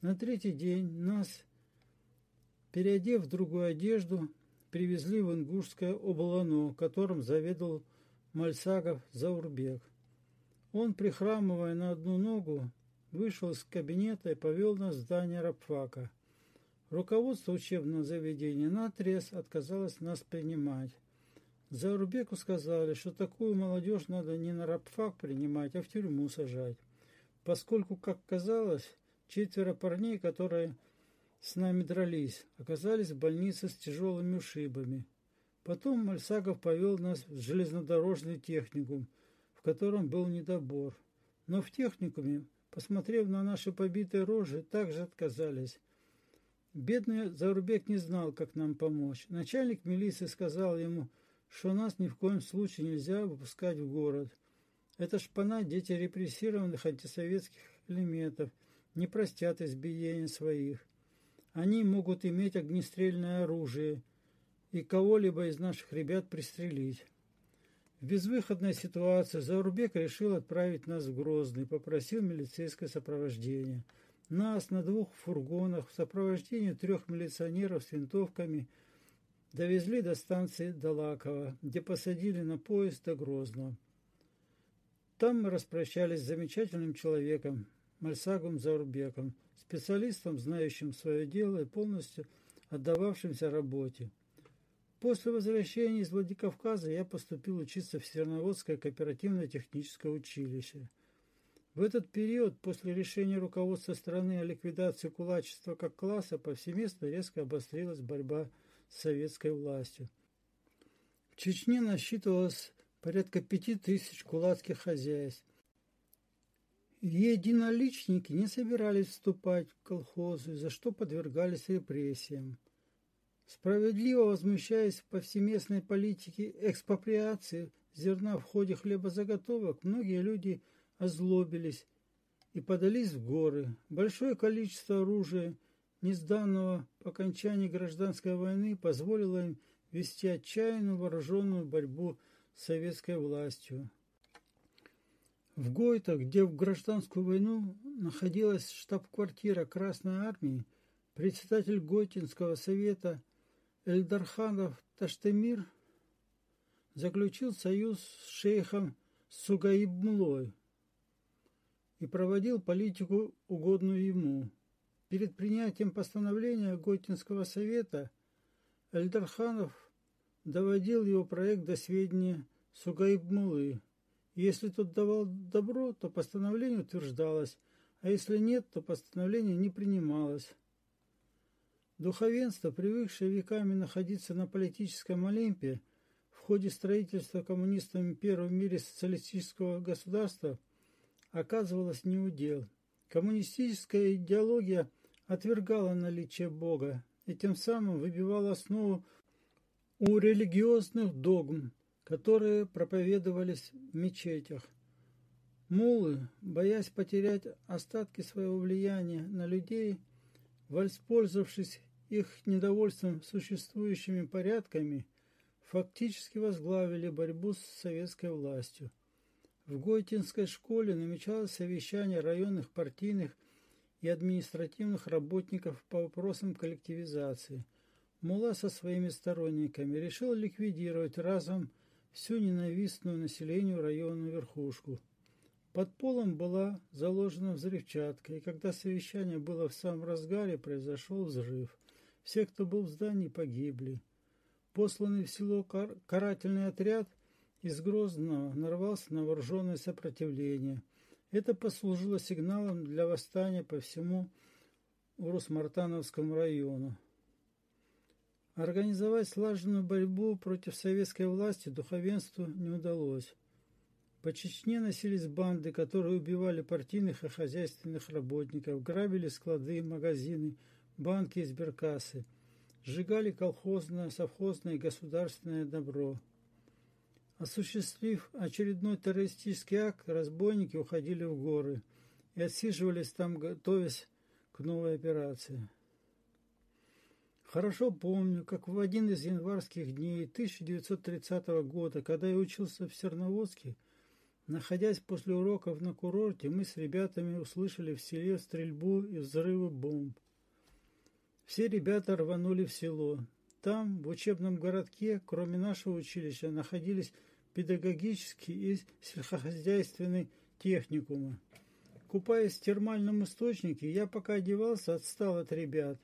Speaker 1: На третий день нас, переодев в другую одежду, привезли в Ингушское облано, которым заведовал Мальсагов Заурбек. Он, прихрамывая на одну ногу, вышел из кабинета и повел нас в здание рабфака. Руководство учебного заведения наотрез отказалось нас принимать. Заурбеку сказали, что такую молодежь надо не на рабфак принимать, а в тюрьму сажать. Поскольку, как казалось, четверо парней, которые с нами дрались, оказались в больнице с тяжелыми ушибами. Потом Мальсагов повел нас в железнодорожный техникум, в котором был недобор. Но в техникуме, посмотрев на наши побитые рожи, также отказались. Бедный Зарубек не знал, как нам помочь. Начальник милиции сказал ему, что нас ни в коем случае нельзя выпускать в город. Это шпана дети репрессированных антисоветских элементов, не простят избиения своих. Они могут иметь огнестрельное оружие и кого-либо из наших ребят пристрелить. В безвыходной ситуации Заурбек решил отправить нас в Грозный, попросил милицейское сопровождение – нас на двух фургонах в сопровождении трех милиционеров с винтовками довезли до станции Далакова, где посадили на поезд до Грозного. Там мы распрощались с замечательным человеком, Мальсагом Заурбеком, специалистом, знающим свое дело и полностью отдававшимся работе. После возвращения из Владикавказа я поступил учиться в Северноводское кооперативно-техническое училище – в этот период, после решения руководства страны о ликвидации кулачества как класса, повсеместно резко обострилась борьба с советской властью. В Чечне насчитывалось порядка пяти тысяч кулацких хозяйств. Единоличники не собирались вступать в колхозы, за что подвергались репрессиям. Справедливо возмущаясь повсеместной политике экспроприации зерна в ходе хлебозаготовок, многие люди – озлобились и подались в горы. Большое количество оружия, не сданного по окончании гражданской войны, позволило им вести отчаянную вооруженную борьбу с советской властью. В Гойто, где в гражданскую войну находилась штаб-квартира Красной Армии, председатель Гойтинского совета Эльдарханов Таштемир заключил союз с шейхом Сугаибмлой – и проводил политику, угодную ему. Перед принятием постановления Готинского совета Эльдарханов доводил его проект до сведения Сугаибмулы. Если тот давал добро, то постановление утверждалось, а если нет, то постановление не принималось. Духовенство, привыкшее веками находиться на политическом Олимпе, в ходе строительства коммунистами первого в мире социалистического государства – оказывалось неудел. Коммунистическая идеология отвергала наличие Бога и тем самым выбивала основу у религиозных догм, которые проповедовались в мечетях. Мулы, боясь потерять остатки своего влияния на людей, воспользовавшись их недовольством существующими порядками, фактически возглавили борьбу с советской властью. В Гойтинской школе намечалось совещание районных партийных и административных работников по вопросам коллективизации. Мула со своими сторонниками решил ликвидировать разом всю ненавистную населению районную верхушку. Под полом была заложена взрывчатка, и когда совещание было в самом разгаре, произошел взрыв. Все, кто был в здании, погибли. Посланный в село кар карательный отряд из Грозного нарвался на вооруженное сопротивление. Это послужило сигналом для восстания по всему Урус-Мартановскому району. Организовать слаженную борьбу против советской власти духовенству не удалось. По Чечне носились банды, которые убивали партийных и хозяйственных работников, грабили склады, магазины, банки и сберкассы, сжигали колхозное, совхозное и государственное добро – Осуществив очередной террористический акт, разбойники уходили в горы и отсиживались там, готовясь к новой операции. Хорошо помню, как в один из январских дней 1930 года, когда я учился в Серноводске, находясь после уроков на курорте, мы с ребятами услышали в селе стрельбу и взрывы бомб. Все ребята рванули в село. Там, в учебном городке, кроме нашего училища, находились педагогический и сельскохозяйственный техникумы. Купаясь в термальном источнике, я пока одевался, отстал от ребят.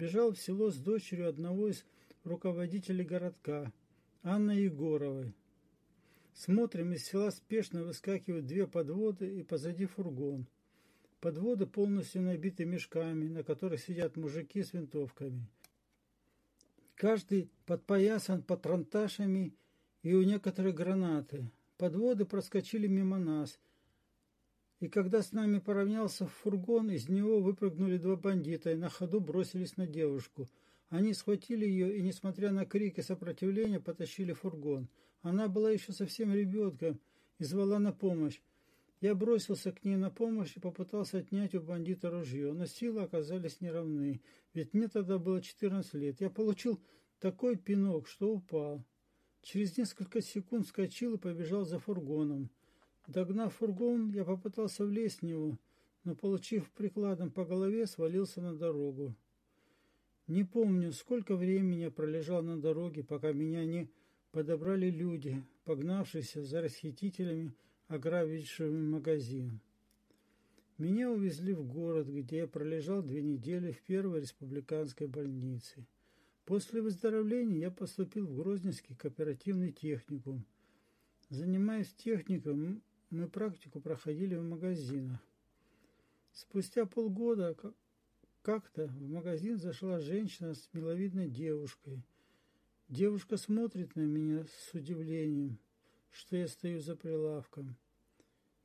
Speaker 1: Бежал в село с дочерью одного из руководителей городка, Анной Егоровой. Смотрим, из села спешно выскакивают две подводы и позади фургон. Подводы полностью набиты мешками, на которых сидят мужики с винтовками. Каждый подпоясан патронташами и у некоторых гранаты. Подводы проскочили мимо нас. И когда с нами поравнялся фургон, из него выпрыгнули два бандита и на ходу бросились на девушку. Они схватили ее и, несмотря на крики сопротивления, потащили фургон. Она была еще совсем ребенком и звала на помощь. Я бросился к ней на помощь и попытался отнять у бандита ружье, но силы оказались неравны, ведь мне тогда было 14 лет. Я получил такой пинок, что упал. Через несколько секунд вскочил и побежал за фургоном. Догнав фургон, я попытался влезть в него, но, получив прикладом по голове, свалился на дорогу. Не помню, сколько времени я пролежал на дороге, пока меня не подобрали люди, погнавшиеся за расхитителями, ограбившими магазин. Меня увезли в город, где я пролежал две недели в первой республиканской больнице. После выздоровления я поступил в Грозненский кооперативный техникум. Занимаясь техником, мы практику проходили в магазинах. Спустя полгода как-то в магазин зашла женщина с миловидной девушкой. Девушка смотрит на меня с удивлением, что я стою за прилавком.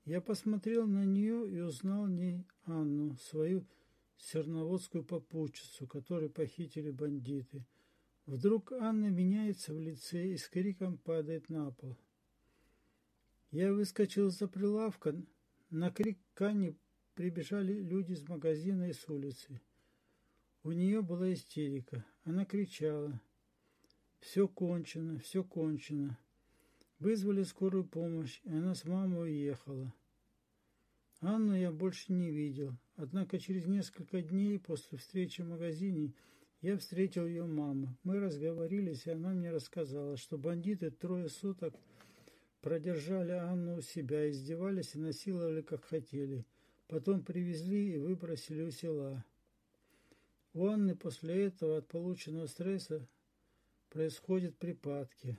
Speaker 1: Я посмотрел на нее и узнал в ней Анну, свою серноводскую попутчицу, которую похитили бандиты. Вдруг Анна меняется в лице и с криком падает на пол. Я выскочил за прилавка. На крик Кани прибежали люди из магазина и с улицы. У нее была истерика. Она кричала. «Все кончено, все кончено». Вызвали скорую помощь, и она с мамой уехала. Анну я больше не видел. Однако через несколько дней после встречи в магазине я встретил ее маму. Мы разговорились, и она мне рассказала, что бандиты трое суток продержали Анну у себя, издевались и насиловали, как хотели. Потом привезли и выбросили у села. У Анны после этого от полученного стресса происходят припадки.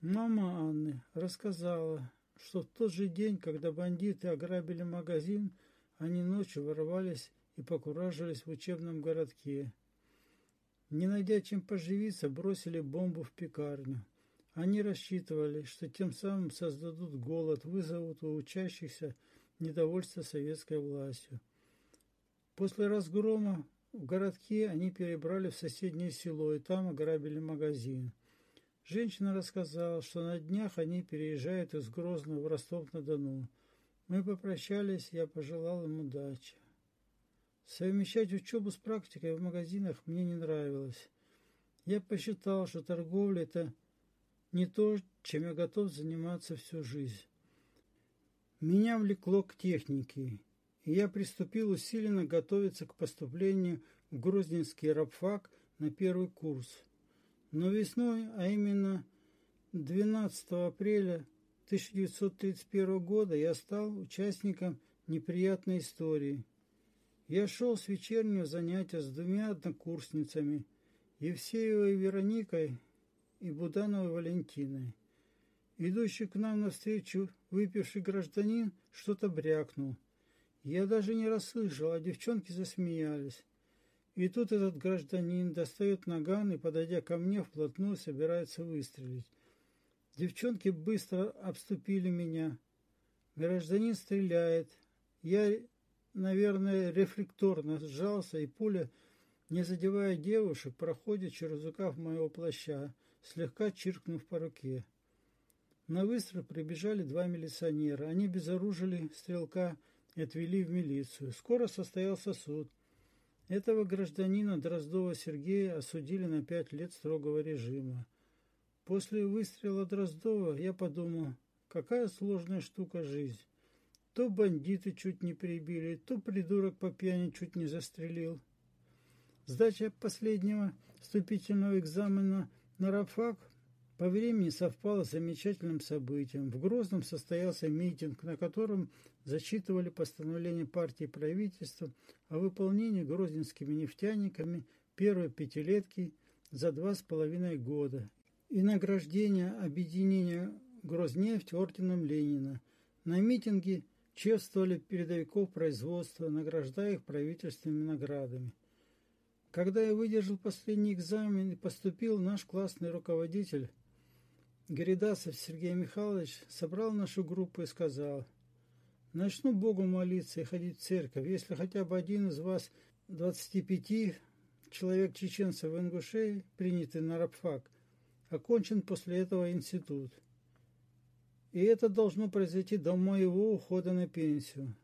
Speaker 1: Мама Анны рассказала, что в тот же день, когда бандиты ограбили магазин, они ночью ворвались и покуражились в учебном городке. Не найдя чем поживиться, бросили бомбу в пекарню. Они рассчитывали, что тем самым создадут голод, вызовут у учащихся недовольство советской властью. После разгрома в городке они перебрали в соседнее село и там ограбили магазин. Женщина рассказала, что на днях они переезжают из Грозного в Ростов-на-Дону. Мы попрощались, я пожелал им удачи. Совмещать учебу с практикой в магазинах мне не нравилось. Я посчитал, что торговля – это не то, чем я готов заниматься всю жизнь. Меня влекло к технике, и я приступил усиленно готовиться к поступлению в Грозненский рабфак на первый курс. Но весной, а именно 12 апреля 1931 года, я стал участником неприятной истории – я шел с вечернего занятия с двумя однокурсницами, Евсеевой Вероникой и Будановой Валентиной. Идущий к нам навстречу выпивший гражданин что-то брякнул. Я даже не расслышал, а девчонки засмеялись. И тут этот гражданин достает наган и, подойдя ко мне, вплотную собирается выстрелить. Девчонки быстро обступили меня. Гражданин стреляет. Я наверное, рефлекторно сжался, и пуля, не задевая девушек, проходит через рукав моего плаща, слегка чиркнув по руке. На выстрел прибежали два милиционера. Они безоружили стрелка и отвели в милицию. Скоро состоялся суд. Этого гражданина Дроздова Сергея осудили на пять лет строгого режима. После выстрела Дроздова я подумал, какая сложная штука жизнь. То бандиты чуть не прибили, то придурок по пьяни чуть не застрелил. Сдача последнего вступительного экзамена на рабфак по времени совпала с замечательным событием. В Грозном состоялся митинг, на котором зачитывали постановление партии и правительства о выполнении грозненскими нефтяниками первой пятилетки за два с половиной года и награждение объединения Грознефть орденом Ленина. На митинге чествовали передовиков производства, награждая их правительственными наградами. Когда я выдержал последний экзамен и поступил, наш классный руководитель Гридасов Сергей Михайлович собрал нашу группу и сказал, «Начну Богу молиться и ходить в церковь, если хотя бы один из вас, 25 человек чеченцев в Ингушей, принятый на рабфак, окончен после этого институт. И это должно произойти до моего ухода на пенсию».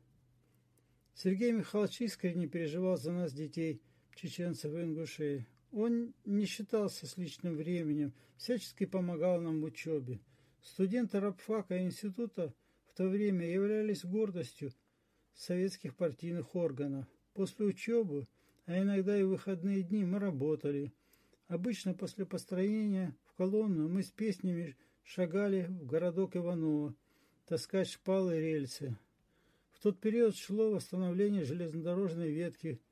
Speaker 1: Сергей Михайлович искренне переживал за нас, детей – чеченцев ингушей. Он не считался с личным временем, всячески помогал нам в учебе. Студенты рабфака и института в то время являлись гордостью советских партийных органов. После учебы, а иногда и выходные дни мы работали. Обычно после построения в колонну мы с песнями шагали в городок Иваново, таскать шпалы и рельсы. В тот период шло восстановление железнодорожной ветки –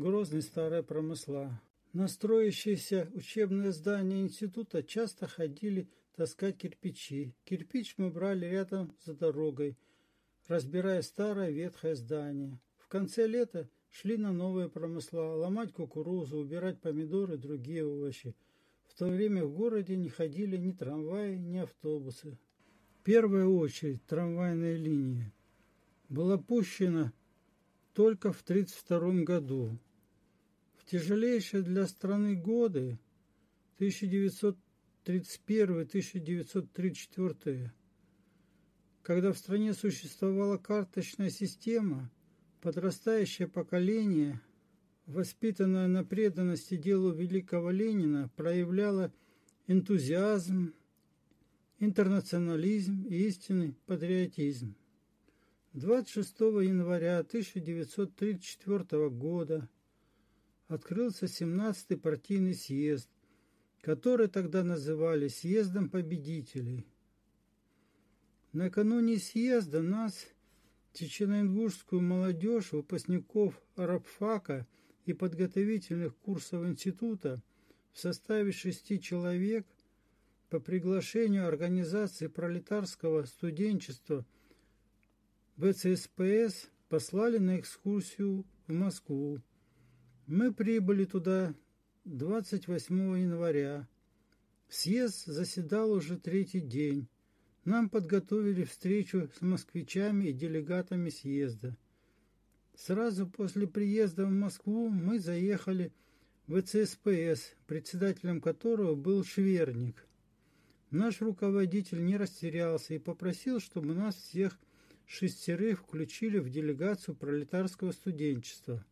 Speaker 1: Грозный старые промысла. На строящееся учебное здание института часто ходили таскать кирпичи. Кирпич мы брали рядом за дорогой, разбирая старое ветхое здание. В конце лета шли на новые промысла, ломать кукурузу, убирать помидоры и другие овощи. В то время в городе не ходили ни трамваи, ни автобусы. Первая очередь трамвайной линии была пущена только в 1932 году тяжелейшие для страны годы 1931-1934, когда в стране существовала карточная система, подрастающее поколение, воспитанное на преданности делу великого Ленина, проявляло энтузиазм, интернационализм и истинный патриотизм. 26 января 1934 года открылся 17-й партийный съезд, который тогда называли съездом победителей. Накануне съезда нас, чечено-ингушскую молодежь, выпускников Арабфака и подготовительных курсов института в составе шести человек по приглашению Организации пролетарского студенчества ВЦСПС послали на экскурсию в Москву. Мы прибыли туда 28 января. Съезд заседал уже третий день. Нам подготовили встречу с москвичами и делегатами съезда. Сразу после приезда в Москву мы заехали в ЦСПС, председателем которого был Шверник. Наш руководитель не растерялся и попросил, чтобы нас всех шестерых включили в делегацию пролетарского студенчества.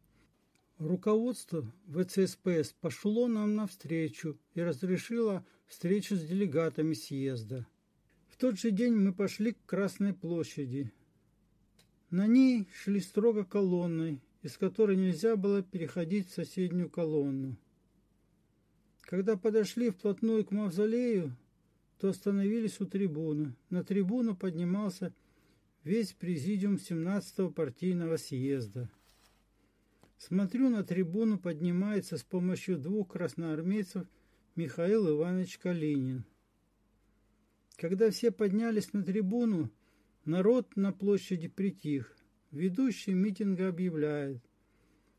Speaker 1: Руководство ВЦСПС пошло нам навстречу и разрешило встречу с делегатами съезда. В тот же день мы пошли к Красной площади. На ней шли строго колонной, из которой нельзя было переходить в соседнюю колонну. Когда подошли вплотную к мавзолею, то остановились у трибуны. На трибуну поднимался весь президиум 17-го партийного съезда. Смотрю, на трибуну поднимается с помощью двух красноармейцев Михаил Иванович Калинин. Когда все поднялись на трибуну, народ на площади притих. Ведущий митинга объявляет.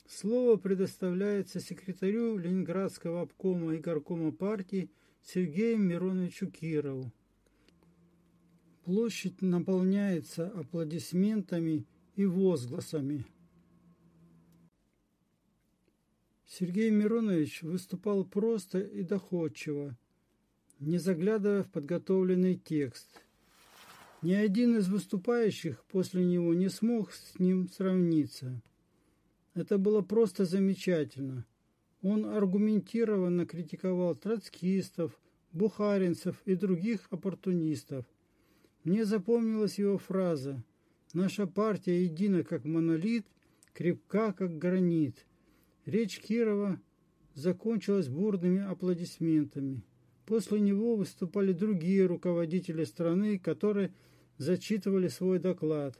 Speaker 1: Слово предоставляется секретарю Ленинградского обкома и горкома партии Сергею Мироновичу Кирову. Площадь наполняется аплодисментами и возгласами. Сергей Миронович выступал просто и доходчиво, не заглядывая в подготовленный текст. Ни один из выступающих после него не смог с ним сравниться. Это было просто замечательно. Он аргументированно критиковал троцкистов, бухаринцев и других оппортунистов. Мне запомнилась его фраза «Наша партия едина как монолит, крепка как гранит». Речь Кирова закончилась бурными аплодисментами. После него выступали другие руководители страны, которые зачитывали свой доклад.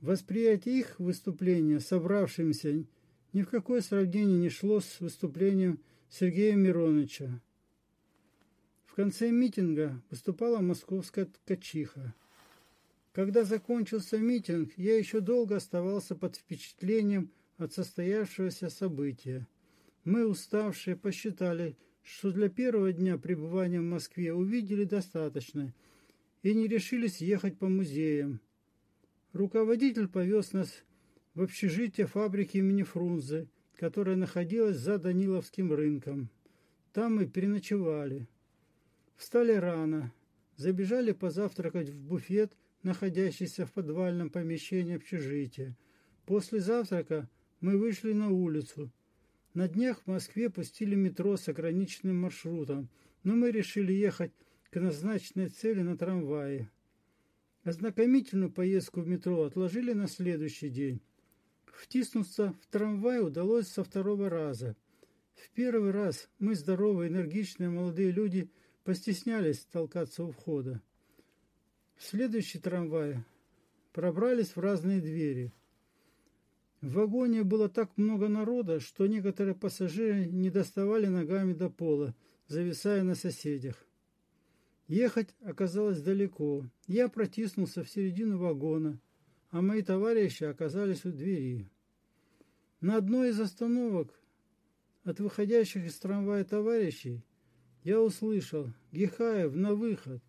Speaker 1: Восприятие их выступления собравшимся ни в какое сравнение не шло с выступлением Сергея Мироновича. В конце митинга выступала московская ткачиха. Когда закончился митинг, я еще долго оставался под впечатлением от состоявшегося события. Мы, уставшие, посчитали, что для первого дня пребывания в Москве увидели достаточно и не решились ехать по музеям. Руководитель повез нас в общежитие фабрики имени Фрунзе, которая находилась за Даниловским рынком. Там мы переночевали. Встали рано, забежали позавтракать в буфет, находящийся в подвальном помещении общежития. После завтрака мы вышли на улицу. На днях в Москве пустили метро с ограниченным маршрутом, но мы решили ехать к назначенной цели на трамвае. Ознакомительную поездку в метро отложили на следующий день. Втиснуться в трамвай удалось со второго раза. В первый раз мы, здоровые, энергичные молодые люди, постеснялись толкаться у входа. В следующий трамвай пробрались в разные двери. В вагоне было так много народа, что некоторые пассажиры не доставали ногами до пола, зависая на соседях. Ехать оказалось далеко. Я протиснулся в середину вагона, а мои товарищи оказались у двери. На одной из остановок от выходящих из трамвая товарищей я услышал «Гехаев, на выход!».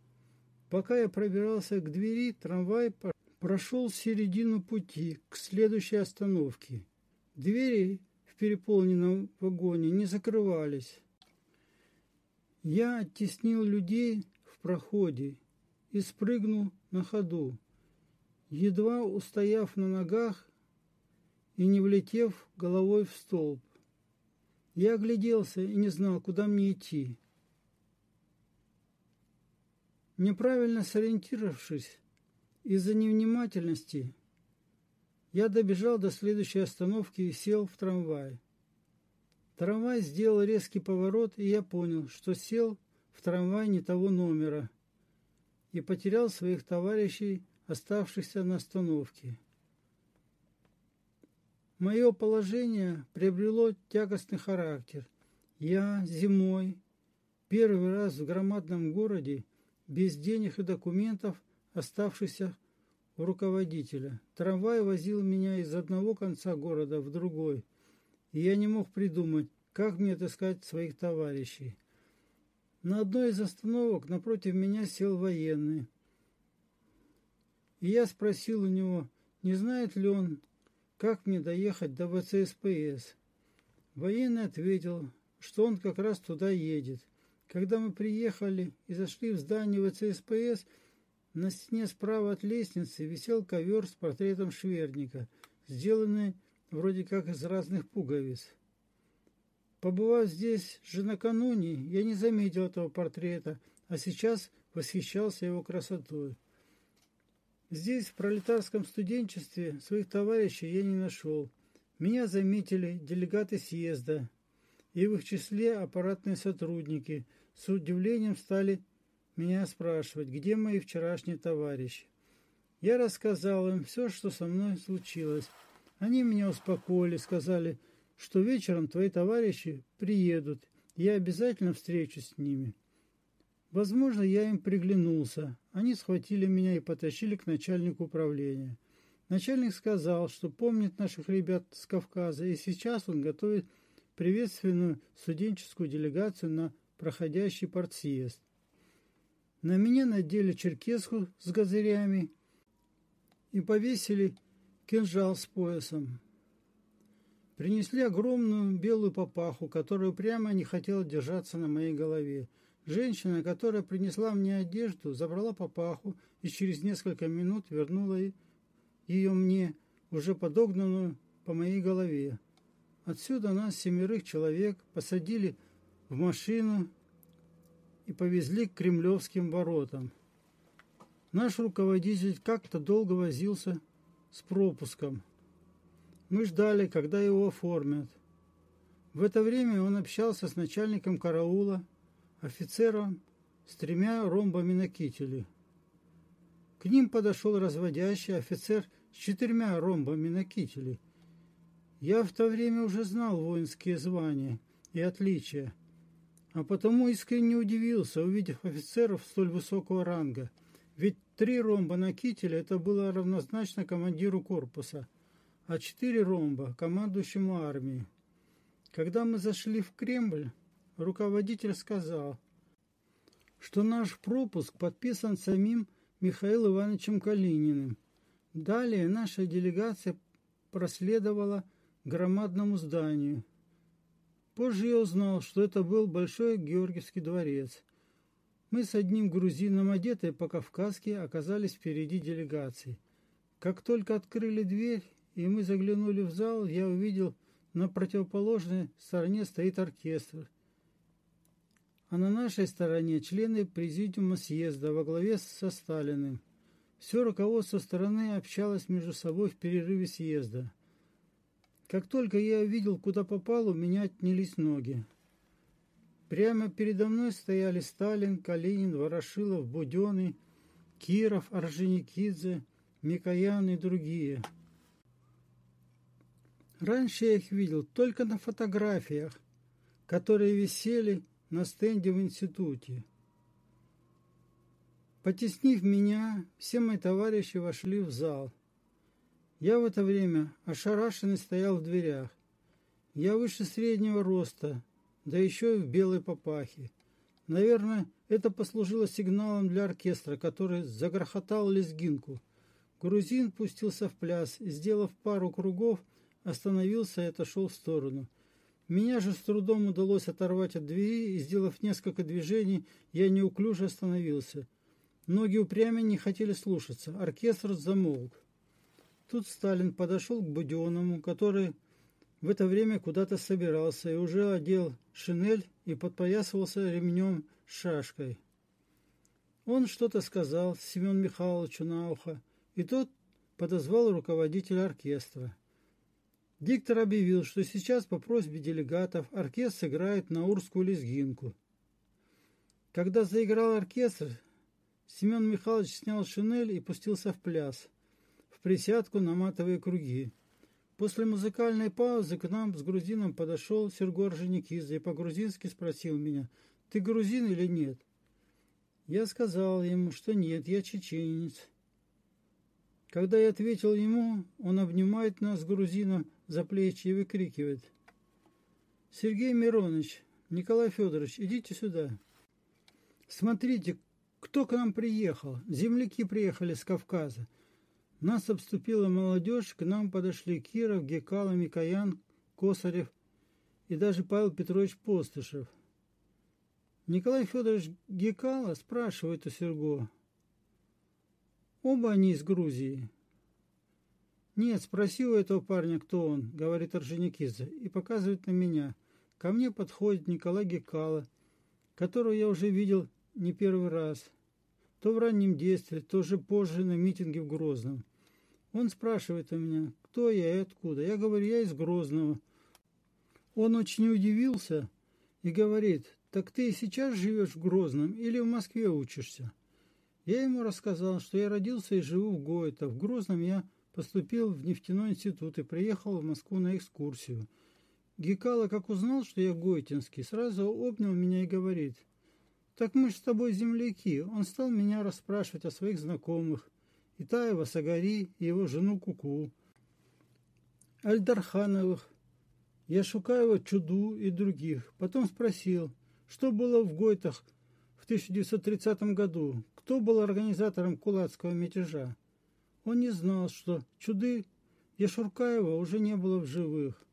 Speaker 1: Пока я пробирался к двери, трамвай прошел середину пути к следующей остановке. Двери в переполненном вагоне не закрывались. Я оттеснил людей в проходе и спрыгнул на ходу, едва устояв на ногах и не влетев головой в столб. Я огляделся и не знал, куда мне идти. Неправильно сориентировавшись из-за невнимательности, я добежал до следующей остановки и сел в трамвай. Трамвай сделал резкий поворот, и я понял, что сел в трамвай не того номера и потерял своих товарищей, оставшихся на остановке. Мое положение приобрело тягостный характер. Я зимой, первый раз в громадном городе, без денег и документов, оставшихся у руководителя. Трамвай возил меня из одного конца города в другой, и я не мог придумать, как мне отыскать своих товарищей. На одной из остановок напротив меня сел военный. И я спросил у него, не знает ли он, как мне доехать до ВЦСПС. Военный ответил, что он как раз туда едет. Когда мы приехали и зашли в здание ВЦСПС, на стене справа от лестницы висел ковер с портретом Шверника, сделанный вроде как из разных пуговиц. Побывав здесь же накануне, я не заметил этого портрета, а сейчас восхищался его красотой. Здесь, в пролетарском студенчестве, своих товарищей я не нашел. Меня заметили делегаты съезда, и в их числе аппаратные сотрудники – с удивлением стали меня спрашивать, где мои вчерашние товарищи. Я рассказал им все, что со мной случилось. Они меня успокоили, сказали, что вечером твои товарищи приедут, я обязательно встречусь с ними. Возможно, я им приглянулся. Они схватили меня и потащили к начальнику управления. Начальник сказал, что помнит наших ребят с Кавказа, и сейчас он готовит приветственную студенческую делегацию на проходящий партсъезд. На меня надели черкеску с газырями и повесили кинжал с поясом. Принесли огромную белую папаху, которая прямо не хотела держаться на моей голове. Женщина, которая принесла мне одежду, забрала папаху и через несколько минут вернула ее мне, уже подогнанную по моей голове. Отсюда нас, семерых человек, посадили в машину и повезли к кремлевским воротам. Наш руководитель как-то долго возился с пропуском. Мы ждали, когда его оформят. В это время он общался с начальником караула, офицером с тремя ромбами на кителе. К ним подошел разводящий офицер с четырьмя ромбами на кителе. Я в то время уже знал воинские звания и отличия, а потому искренне удивился, увидев офицеров столь высокого ранга. Ведь три ромба на кителе – это было равнозначно командиру корпуса, а четыре ромба – командующему армией. Когда мы зашли в Кремль, руководитель сказал, что наш пропуск подписан самим Михаилом Ивановичем Калининым. Далее наша делегация проследовала к громадному зданию. Позже я узнал, что это был Большой Георгиевский дворец. Мы с одним грузином, одетые по-кавказски, оказались впереди делегации. Как только открыли дверь, и мы заглянули в зал, я увидел, на противоположной стороне стоит оркестр. А на нашей стороне члены президиума съезда во главе со Сталиным. Все руководство страны общалось между собой в перерыве съезда. Как только я увидел, куда попал, у меня отнялись ноги. Прямо передо мной стояли Сталин, Калинин, Ворошилов, Буденный, Киров, Орджоникидзе, Микоян и другие – Раньше я их видел только на фотографиях, которые висели на стенде в институте. Потеснив меня, все мои товарищи вошли в зал. Я в это время ошарашенный стоял в дверях. Я выше среднего роста, да еще и в белой папахе. Наверное, это послужило сигналом для оркестра, который загрохотал лезгинку. Грузин пустился в пляс и, сделав пару кругов, остановился и отошел в сторону. Меня же с трудом удалось оторвать от двери, и, сделав несколько движений, я неуклюже остановился. Ноги упрямо не хотели слушаться. Оркестр замолк. Тут Сталин подошел к Буденному, который в это время куда-то собирался и уже одел шинель и подпоясывался ремнем с шашкой. Он что-то сказал Семен Михайловичу на ухо, и тот подозвал руководителя оркестра. Диктор объявил, что сейчас по просьбе делегатов оркестр сыграет наурскую лезгинку. Когда заиграл оркестр, Семен Михайлович снял шинель и пустился в пляс, в присядку наматывая круги. После музыкальной паузы к нам с грузином подошел Сергой Орджоникидзе и по-грузински спросил меня, «Ты грузин или нет?» Я сказал ему, что нет, я чеченец. Когда я ответил ему, он обнимает нас с грузином за плечи и выкрикивает. «Сергей Миронович, Николай Федорович, идите сюда. Смотрите, кто к нам приехал? Земляки приехали с Кавказа. Нас обступила молодежь, к нам подошли Киров, Гекала, Микоян, Косарев и даже Павел Петрович Постышев. Николай Федорович Гекала спрашивает у Серго, Оба они из Грузии. Нет, спроси у этого парня, кто он, говорит Орджоникидзе, и показывает на меня. Ко мне подходит Николай Гекала, которого я уже видел не первый раз. То в раннем детстве, то же позже на митинге в Грозном. Он спрашивает у меня, кто я и откуда. Я говорю, я из Грозного. Он очень удивился и говорит, так ты сейчас живешь в Грозном или в Москве учишься? Я ему рассказал, что я родился и живу в Гоэто. В Грозном я поступил в нефтяной институт и приехал в Москву на экскурсию. Гекала, как узнал, что я гойтинский, сразу обнял меня и говорит, «Так мы ж с тобой земляки». Он стал меня расспрашивать о своих знакомых, Итаева Сагари и его жену Куку, Альдархановых, Яшукаева Чуду и других. Потом спросил, что было в Гойтах в 1930 году, кто был организатором кулацкого мятежа? Он не знал, что чуды Яшуркаева уже не было в живых.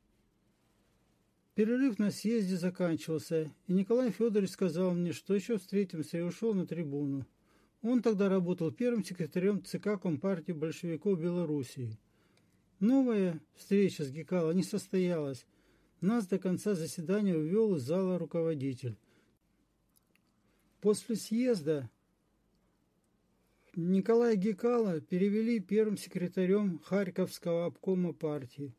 Speaker 1: Перерыв на съезде заканчивался, и Николай Федорович сказал мне, что еще встретимся, и ушел на трибуну. Он тогда работал первым секретарем ЦК Компартии большевиков Белоруссии. Новая встреча с Гекало не состоялась. Нас до конца заседания увел из зала руководитель. После съезда Николая Гекала перевели первым секретарем Харьковского обкома партии.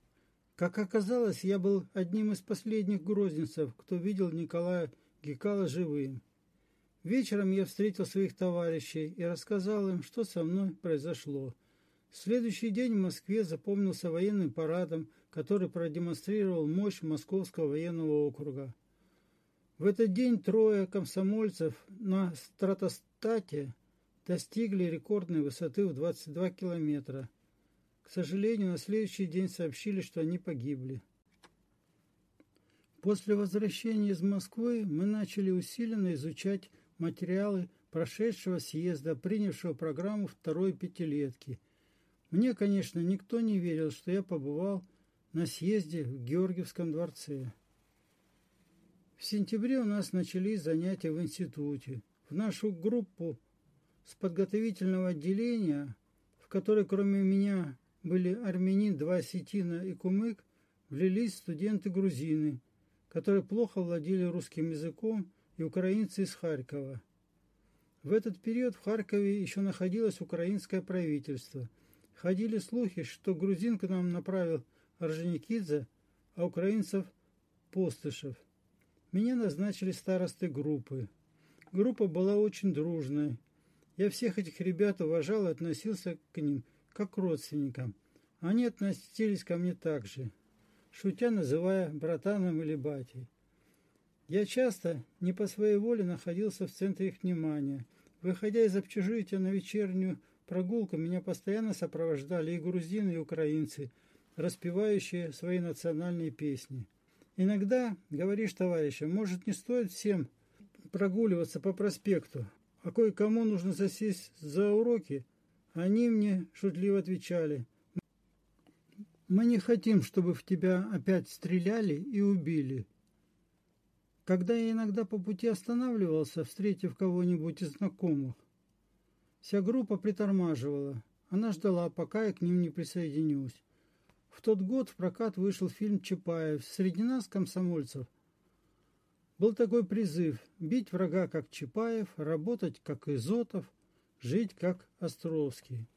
Speaker 1: Как оказалось, я был одним из последних грозненцев, кто видел Николая Гекала живым. Вечером я встретил своих товарищей и рассказал им, что со мной произошло. Следующий день в Москве запомнился военным парадом, который продемонстрировал мощь Московского военного округа. В этот день трое комсомольцев на стратостате достигли рекордной высоты в 22 километра. К сожалению, на следующий день сообщили, что они погибли. После возвращения из Москвы мы начали усиленно изучать материалы прошедшего съезда, принявшего программу второй пятилетки. Мне, конечно, никто не верил, что я побывал на съезде в Георгиевском дворце. В сентябре у нас начались занятия в институте. В нашу группу с подготовительного отделения, в которой кроме меня были армянин, два осетина и кумык, влились студенты-грузины, которые плохо владели русским языком, и украинцы из Харькова. В этот период в Харькове еще находилось украинское правительство. Ходили слухи, что грузин к нам направил Орджоникидзе, а украинцев – Постышев. Меня назначили старостой группы. Группа была очень дружной. Я всех этих ребят уважал и относился к ним как к родственникам. Они относились ко мне так же, шутя называя братаном или батей. Я часто не по своей воле находился в центре их внимания. Выходя из общежития на вечернюю прогулку, меня постоянно сопровождали и грузины, и украинцы, распевающие свои национальные песни. Иногда, говоришь товарищам, может не стоит всем прогуливаться по проспекту, а кое-кому нужно засесть за уроки, они мне шутливо отвечали, мы не хотим, чтобы в тебя опять стреляли и убили. Когда я иногда по пути останавливался, встретив кого-нибудь из знакомых, вся группа притормаживала. Она ждала, пока я к ним не присоединюсь. В тот год в прокат вышел фильм «Чапаев». Среди нас, комсомольцев, был такой призыв – бить врага, как Чапаев, работать, как Изотов, жить, как Островский.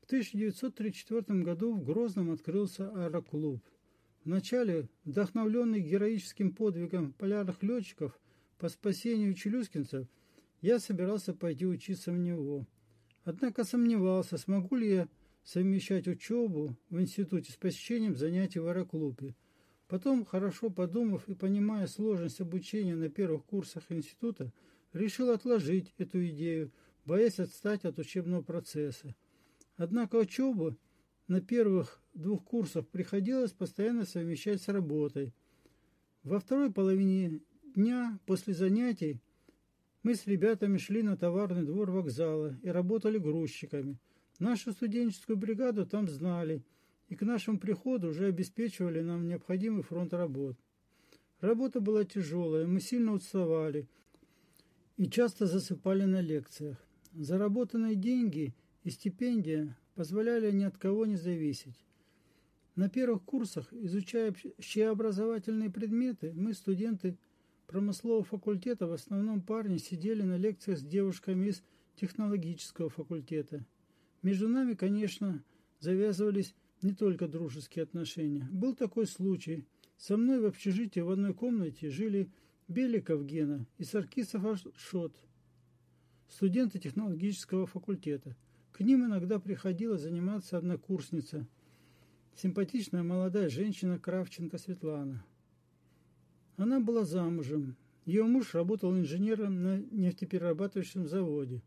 Speaker 1: В 1934 году в Грозном открылся аэроклуб – Вначале, вдохновленный героическим подвигом полярных летчиков по спасению челюскинцев, я собирался пойти учиться в него. Однако сомневался, смогу ли я совмещать учебу в институте с посещением занятий в аэроклубе. Потом, хорошо подумав и понимая сложность обучения на первых курсах института, решил отложить эту идею, боясь отстать от учебного процесса. Однако учебу на первых двух курсах приходилось постоянно совмещать с работой. Во второй половине дня после занятий мы с ребятами шли на товарный двор вокзала и работали грузчиками. Нашу студенческую бригаду там знали, и к нашему приходу уже обеспечивали нам необходимый фронт работ. Работа была тяжелая, мы сильно уставали и часто засыпали на лекциях. Заработанные деньги и стипендия позволяли ни от кого не зависеть. На первых курсах, изучая общеобразовательные предметы, мы, студенты промыслового факультета, в основном парни, сидели на лекциях с девушками из технологического факультета. Между нами, конечно, завязывались не только дружеские отношения. Был такой случай. Со мной в общежитии в одной комнате жили Беликов Гена и Саркисов Ашот, студенты технологического факультета – к ним иногда приходила заниматься однокурсница, симпатичная молодая женщина Кравченко Светлана. Она была замужем. Ее муж работал инженером на нефтеперерабатывающем заводе.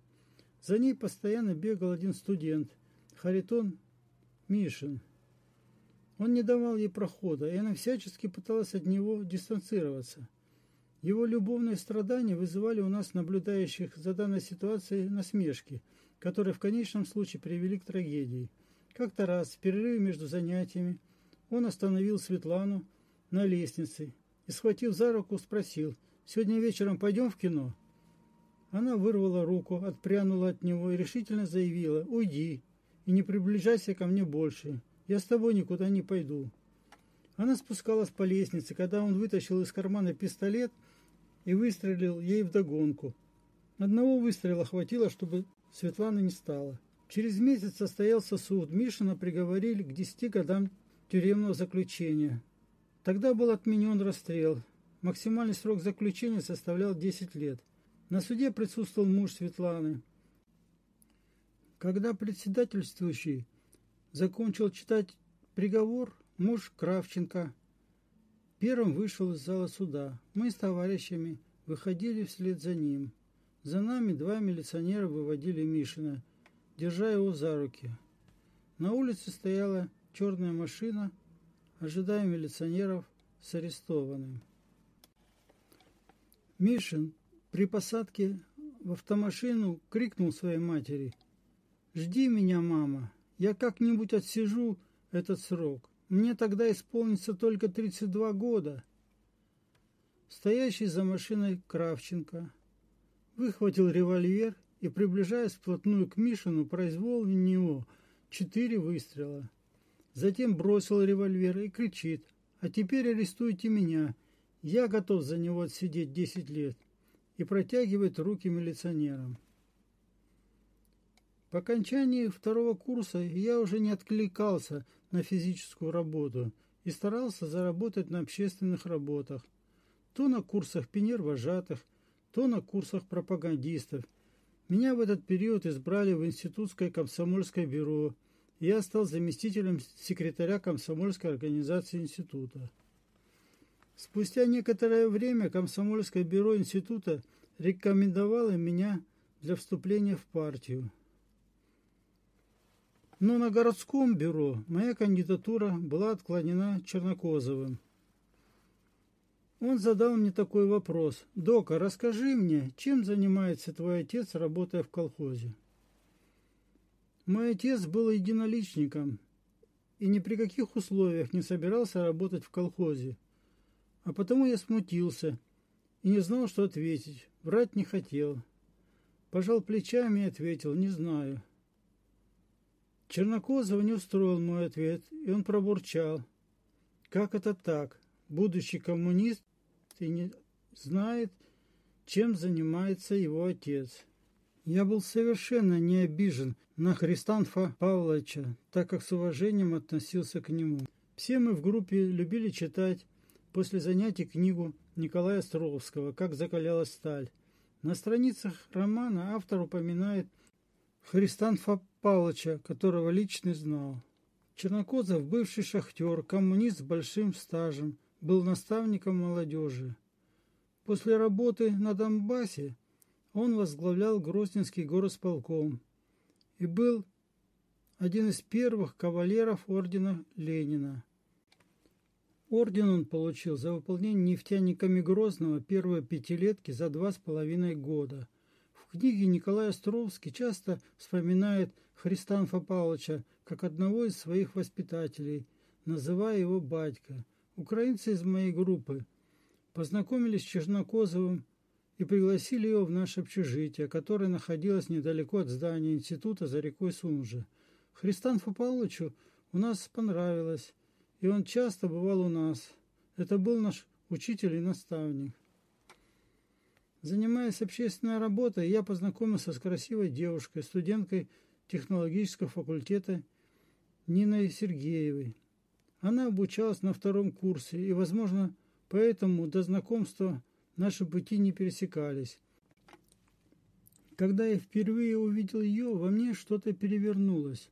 Speaker 1: За ней постоянно бегал один студент, Харитон Мишин. Он не давал ей прохода, и она всячески пыталась от него дистанцироваться. Его любовные страдания вызывали у нас, наблюдающих за данной ситуацией, насмешки – которые в конечном случае привели к трагедии. Как-то раз в перерыве между занятиями он остановил Светлану на лестнице и, схватив за руку, спросил, «Сегодня вечером пойдем в кино?» Она вырвала руку, отпрянула от него и решительно заявила, «Уйди и не приближайся ко мне больше, я с тобой никуда не пойду». Она спускалась по лестнице, когда он вытащил из кармана пистолет и выстрелил ей вдогонку. Одного выстрела хватило, чтобы Светланы не стало. Через месяц состоялся суд. Мишина приговорили к 10 годам тюремного заключения. Тогда был отменен расстрел. Максимальный срок заключения составлял 10 лет. На суде присутствовал муж Светланы. Когда председательствующий закончил читать приговор, муж Кравченко первым вышел из зала суда. Мы с товарищами выходили вслед за ним. За нами два милиционера выводили Мишина, держа его за руки. На улице стояла черная машина, ожидая милиционеров с арестованным. Мишин при посадке в автомашину крикнул своей матери «Жди меня, мама, я как-нибудь отсижу этот срок. Мне тогда исполнится только 32 года». Стоящий за машиной Кравченко выхватил револьвер и, приближаясь вплотную к Мишину, произвел в него четыре выстрела. Затем бросил револьвер и кричит «А теперь арестуйте меня, я готов за него отсидеть 10 лет» и протягивает руки милиционерам. По окончании второго курса я уже не откликался на физическую работу и старался заработать на общественных работах. То на курсах пионер-вожатых, то на курсах пропагандистов. Меня в этот период избрали в Институтское комсомольское бюро, я стал заместителем секретаря комсомольской организации института. Спустя некоторое время комсомольское бюро института рекомендовало меня для вступления в партию. Но на городском бюро моя кандидатура была отклонена Чернокозовым. Он задал мне такой вопрос. «Дока, расскажи мне, чем занимается твой отец, работая в колхозе?» Мой отец был единоличником и ни при каких условиях не собирался работать в колхозе. А потому я смутился и не знал, что ответить. Врать не хотел. Пожал плечами и ответил, не знаю. Чернокозова не устроил мой ответ, и он пробурчал. Как это так? Будущий коммунист и не знает, чем занимается его отец. Я был совершенно не обижен на Христанфа Павловича, так как с уважением относился к нему. Все мы в группе любили читать после занятий книгу Николая Островского «Как закалялась сталь». На страницах романа автор упоминает Христанфа Павловича, которого лично знал. Чернокозов, бывший шахтер, коммунист с большим стажем, был наставником молодежи. После работы на Донбассе он возглавлял Грозненский горосполком и был один из первых кавалеров ордена Ленина. Орден он получил за выполнение нефтяниками Грозного первой пятилетки за два с половиной года. В книге Николай Островский часто вспоминает Христанфа Павловича как одного из своих воспитателей, называя его батька. Украинцы из моей группы познакомились с Чернокозовым и пригласили его в наше общежитие, которое находилось недалеко от здания института за рекой Сунжа. Христанфу Павловичу у нас понравилось, и он часто бывал у нас. Это был наш учитель и наставник. Занимаясь общественной работой, я познакомился с красивой девушкой, студенткой технологического факультета Ниной Сергеевой. Она обучалась на втором курсе, и, возможно, поэтому до знакомства наши пути не пересекались. Когда я впервые увидел ее, во мне что-то перевернулось.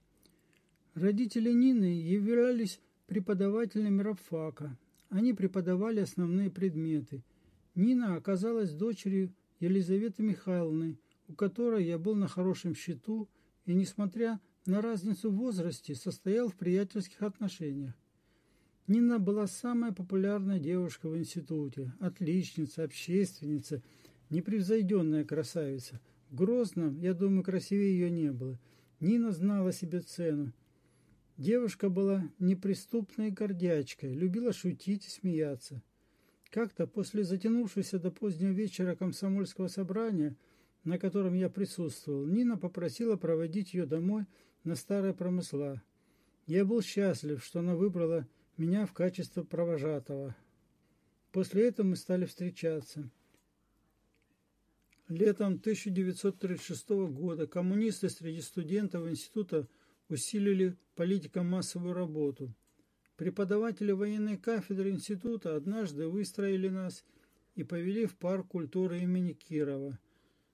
Speaker 1: Родители Нины являлись преподавателями рабфака. Они преподавали основные предметы. Нина оказалась дочерью Елизаветы Михайловны, у которой я был на хорошем счету и, несмотря на разницу в возрасте, состоял в приятельских отношениях. Нина была самая популярная девушка в институте, отличница, общественница, непревзойденная красавица. В Грозном, я думаю, красивее ее не было. Нина знала себе цену Девушка была неприступной гордячкой, любила шутить и смеяться. Как-то после затянувшегося до позднего вечера комсомольского собрания, на котором я присутствовал, Нина попросила проводить ее домой на старые промысла. Я был счастлив, что она выбрала меня в качестве провожатого. После этого мы стали встречаться. Летом 1936 года коммунисты среди студентов института усилили политико-массовую работу. Преподаватели военной кафедры института однажды выстроили нас и повели в парк культуры имени Кирова.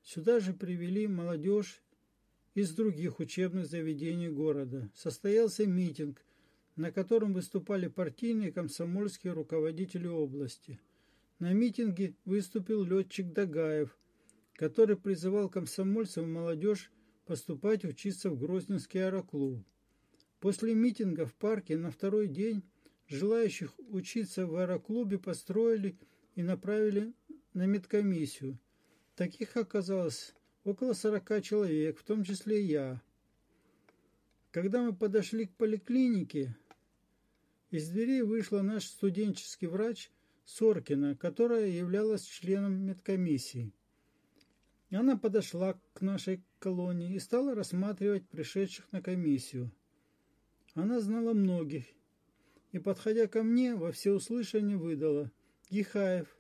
Speaker 1: Сюда же привели молодежь из других учебных заведений города. Состоялся митинг, на котором выступали партийные комсомольские руководители области. На митинге выступил летчик Дагаев, который призывал комсомольцев и молодежь поступать учиться в Грозненский аэроклуб. После митинга в парке на второй день желающих учиться в аэроклубе построили и направили на медкомиссию. Таких оказалось около сорока человек, в том числе я. Когда мы подошли к поликлинике, из дверей вышла наш студенческий врач Соркина, которая являлась членом медкомиссии. Она подошла к нашей колонии и стала рассматривать пришедших на комиссию. Она знала многих и, подходя ко мне, во всеуслышание выдала. «Ехаев,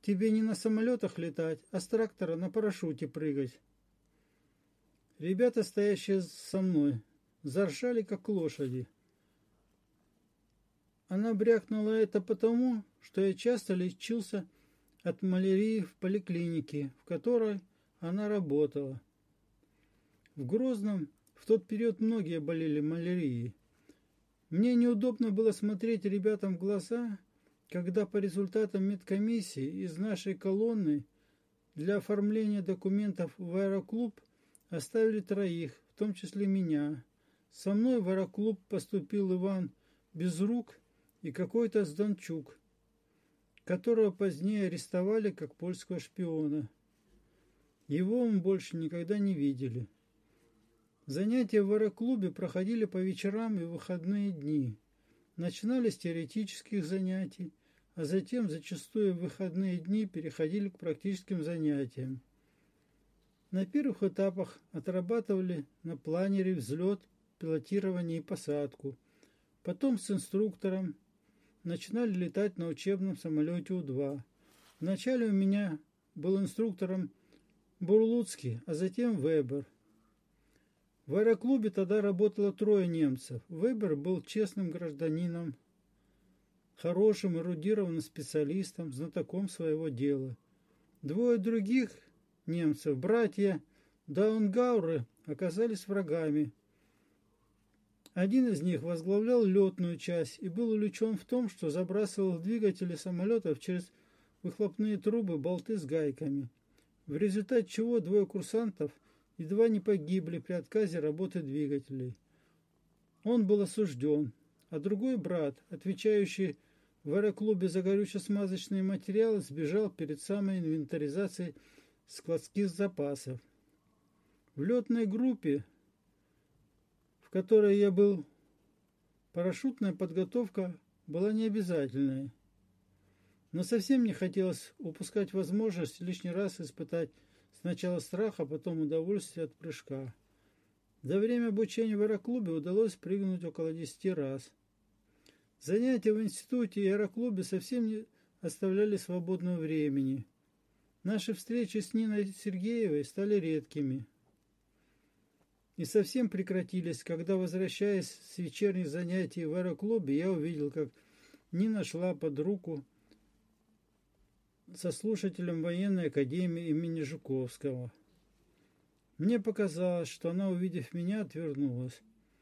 Speaker 1: тебе не на самолетах летать, а с трактора на парашюте прыгать». Ребята, стоящие со мной, заржали, как лошади. Она брякнула это потому, что я часто лечился от малярии в поликлинике, в которой она работала. В Грозном в тот период многие болели малярией. Мне неудобно было смотреть ребятам в глаза, когда по результатам медкомиссии из нашей колонны для оформления документов в аэроклуб оставили троих, в том числе меня. Со мной в аэроклуб поступил Иван Безрук и какой-то Сданчук, которого позднее арестовали как польского шпиона. Его мы больше никогда не видели. Занятия в аэроклубе проходили по вечерам и выходные дни. Начинали с теоретических занятий, а затем зачастую в выходные дни переходили к практическим занятиям. На первых этапах отрабатывали на планере взлет, пилотирование и посадку. Потом с инструктором начинали летать на учебном самолете У-2. Вначале у меня был инструктором Бурлуцкий, а затем Вебер. В аэроклубе тогда работало трое немцев. Вебер был честным гражданином, хорошим, эрудированным специалистом, знатоком своего дела. Двое других немцев, братья Даунгауры, оказались врагами. Один из них возглавлял летную часть и был увлечен в том, что забрасывал двигатели самолетов через выхлопные трубы болты с гайками, в результате чего двое курсантов едва не погибли при отказе работы двигателей. Он был осужден, а другой брат, отвечающий в аэроклубе за горюче-смазочные материалы, сбежал перед самой инвентаризацией складских запасов. В летной группе в которой я был, парашютная подготовка была необязательной. Но совсем не хотелось упускать возможность лишний раз испытать сначала страх, а потом удовольствие от прыжка. За время обучения в аэроклубе удалось прыгнуть около десяти раз. Занятия в институте и аэроклубе совсем не оставляли свободного времени. Наши встречи с Ниной Сергеевой стали редкими и совсем прекратились, когда, возвращаясь с вечерних занятий в аэроклубе, я увидел, как Нина шла под руку со слушателем военной академии имени Жуковского. Мне показалось, что она, увидев меня, отвернулась.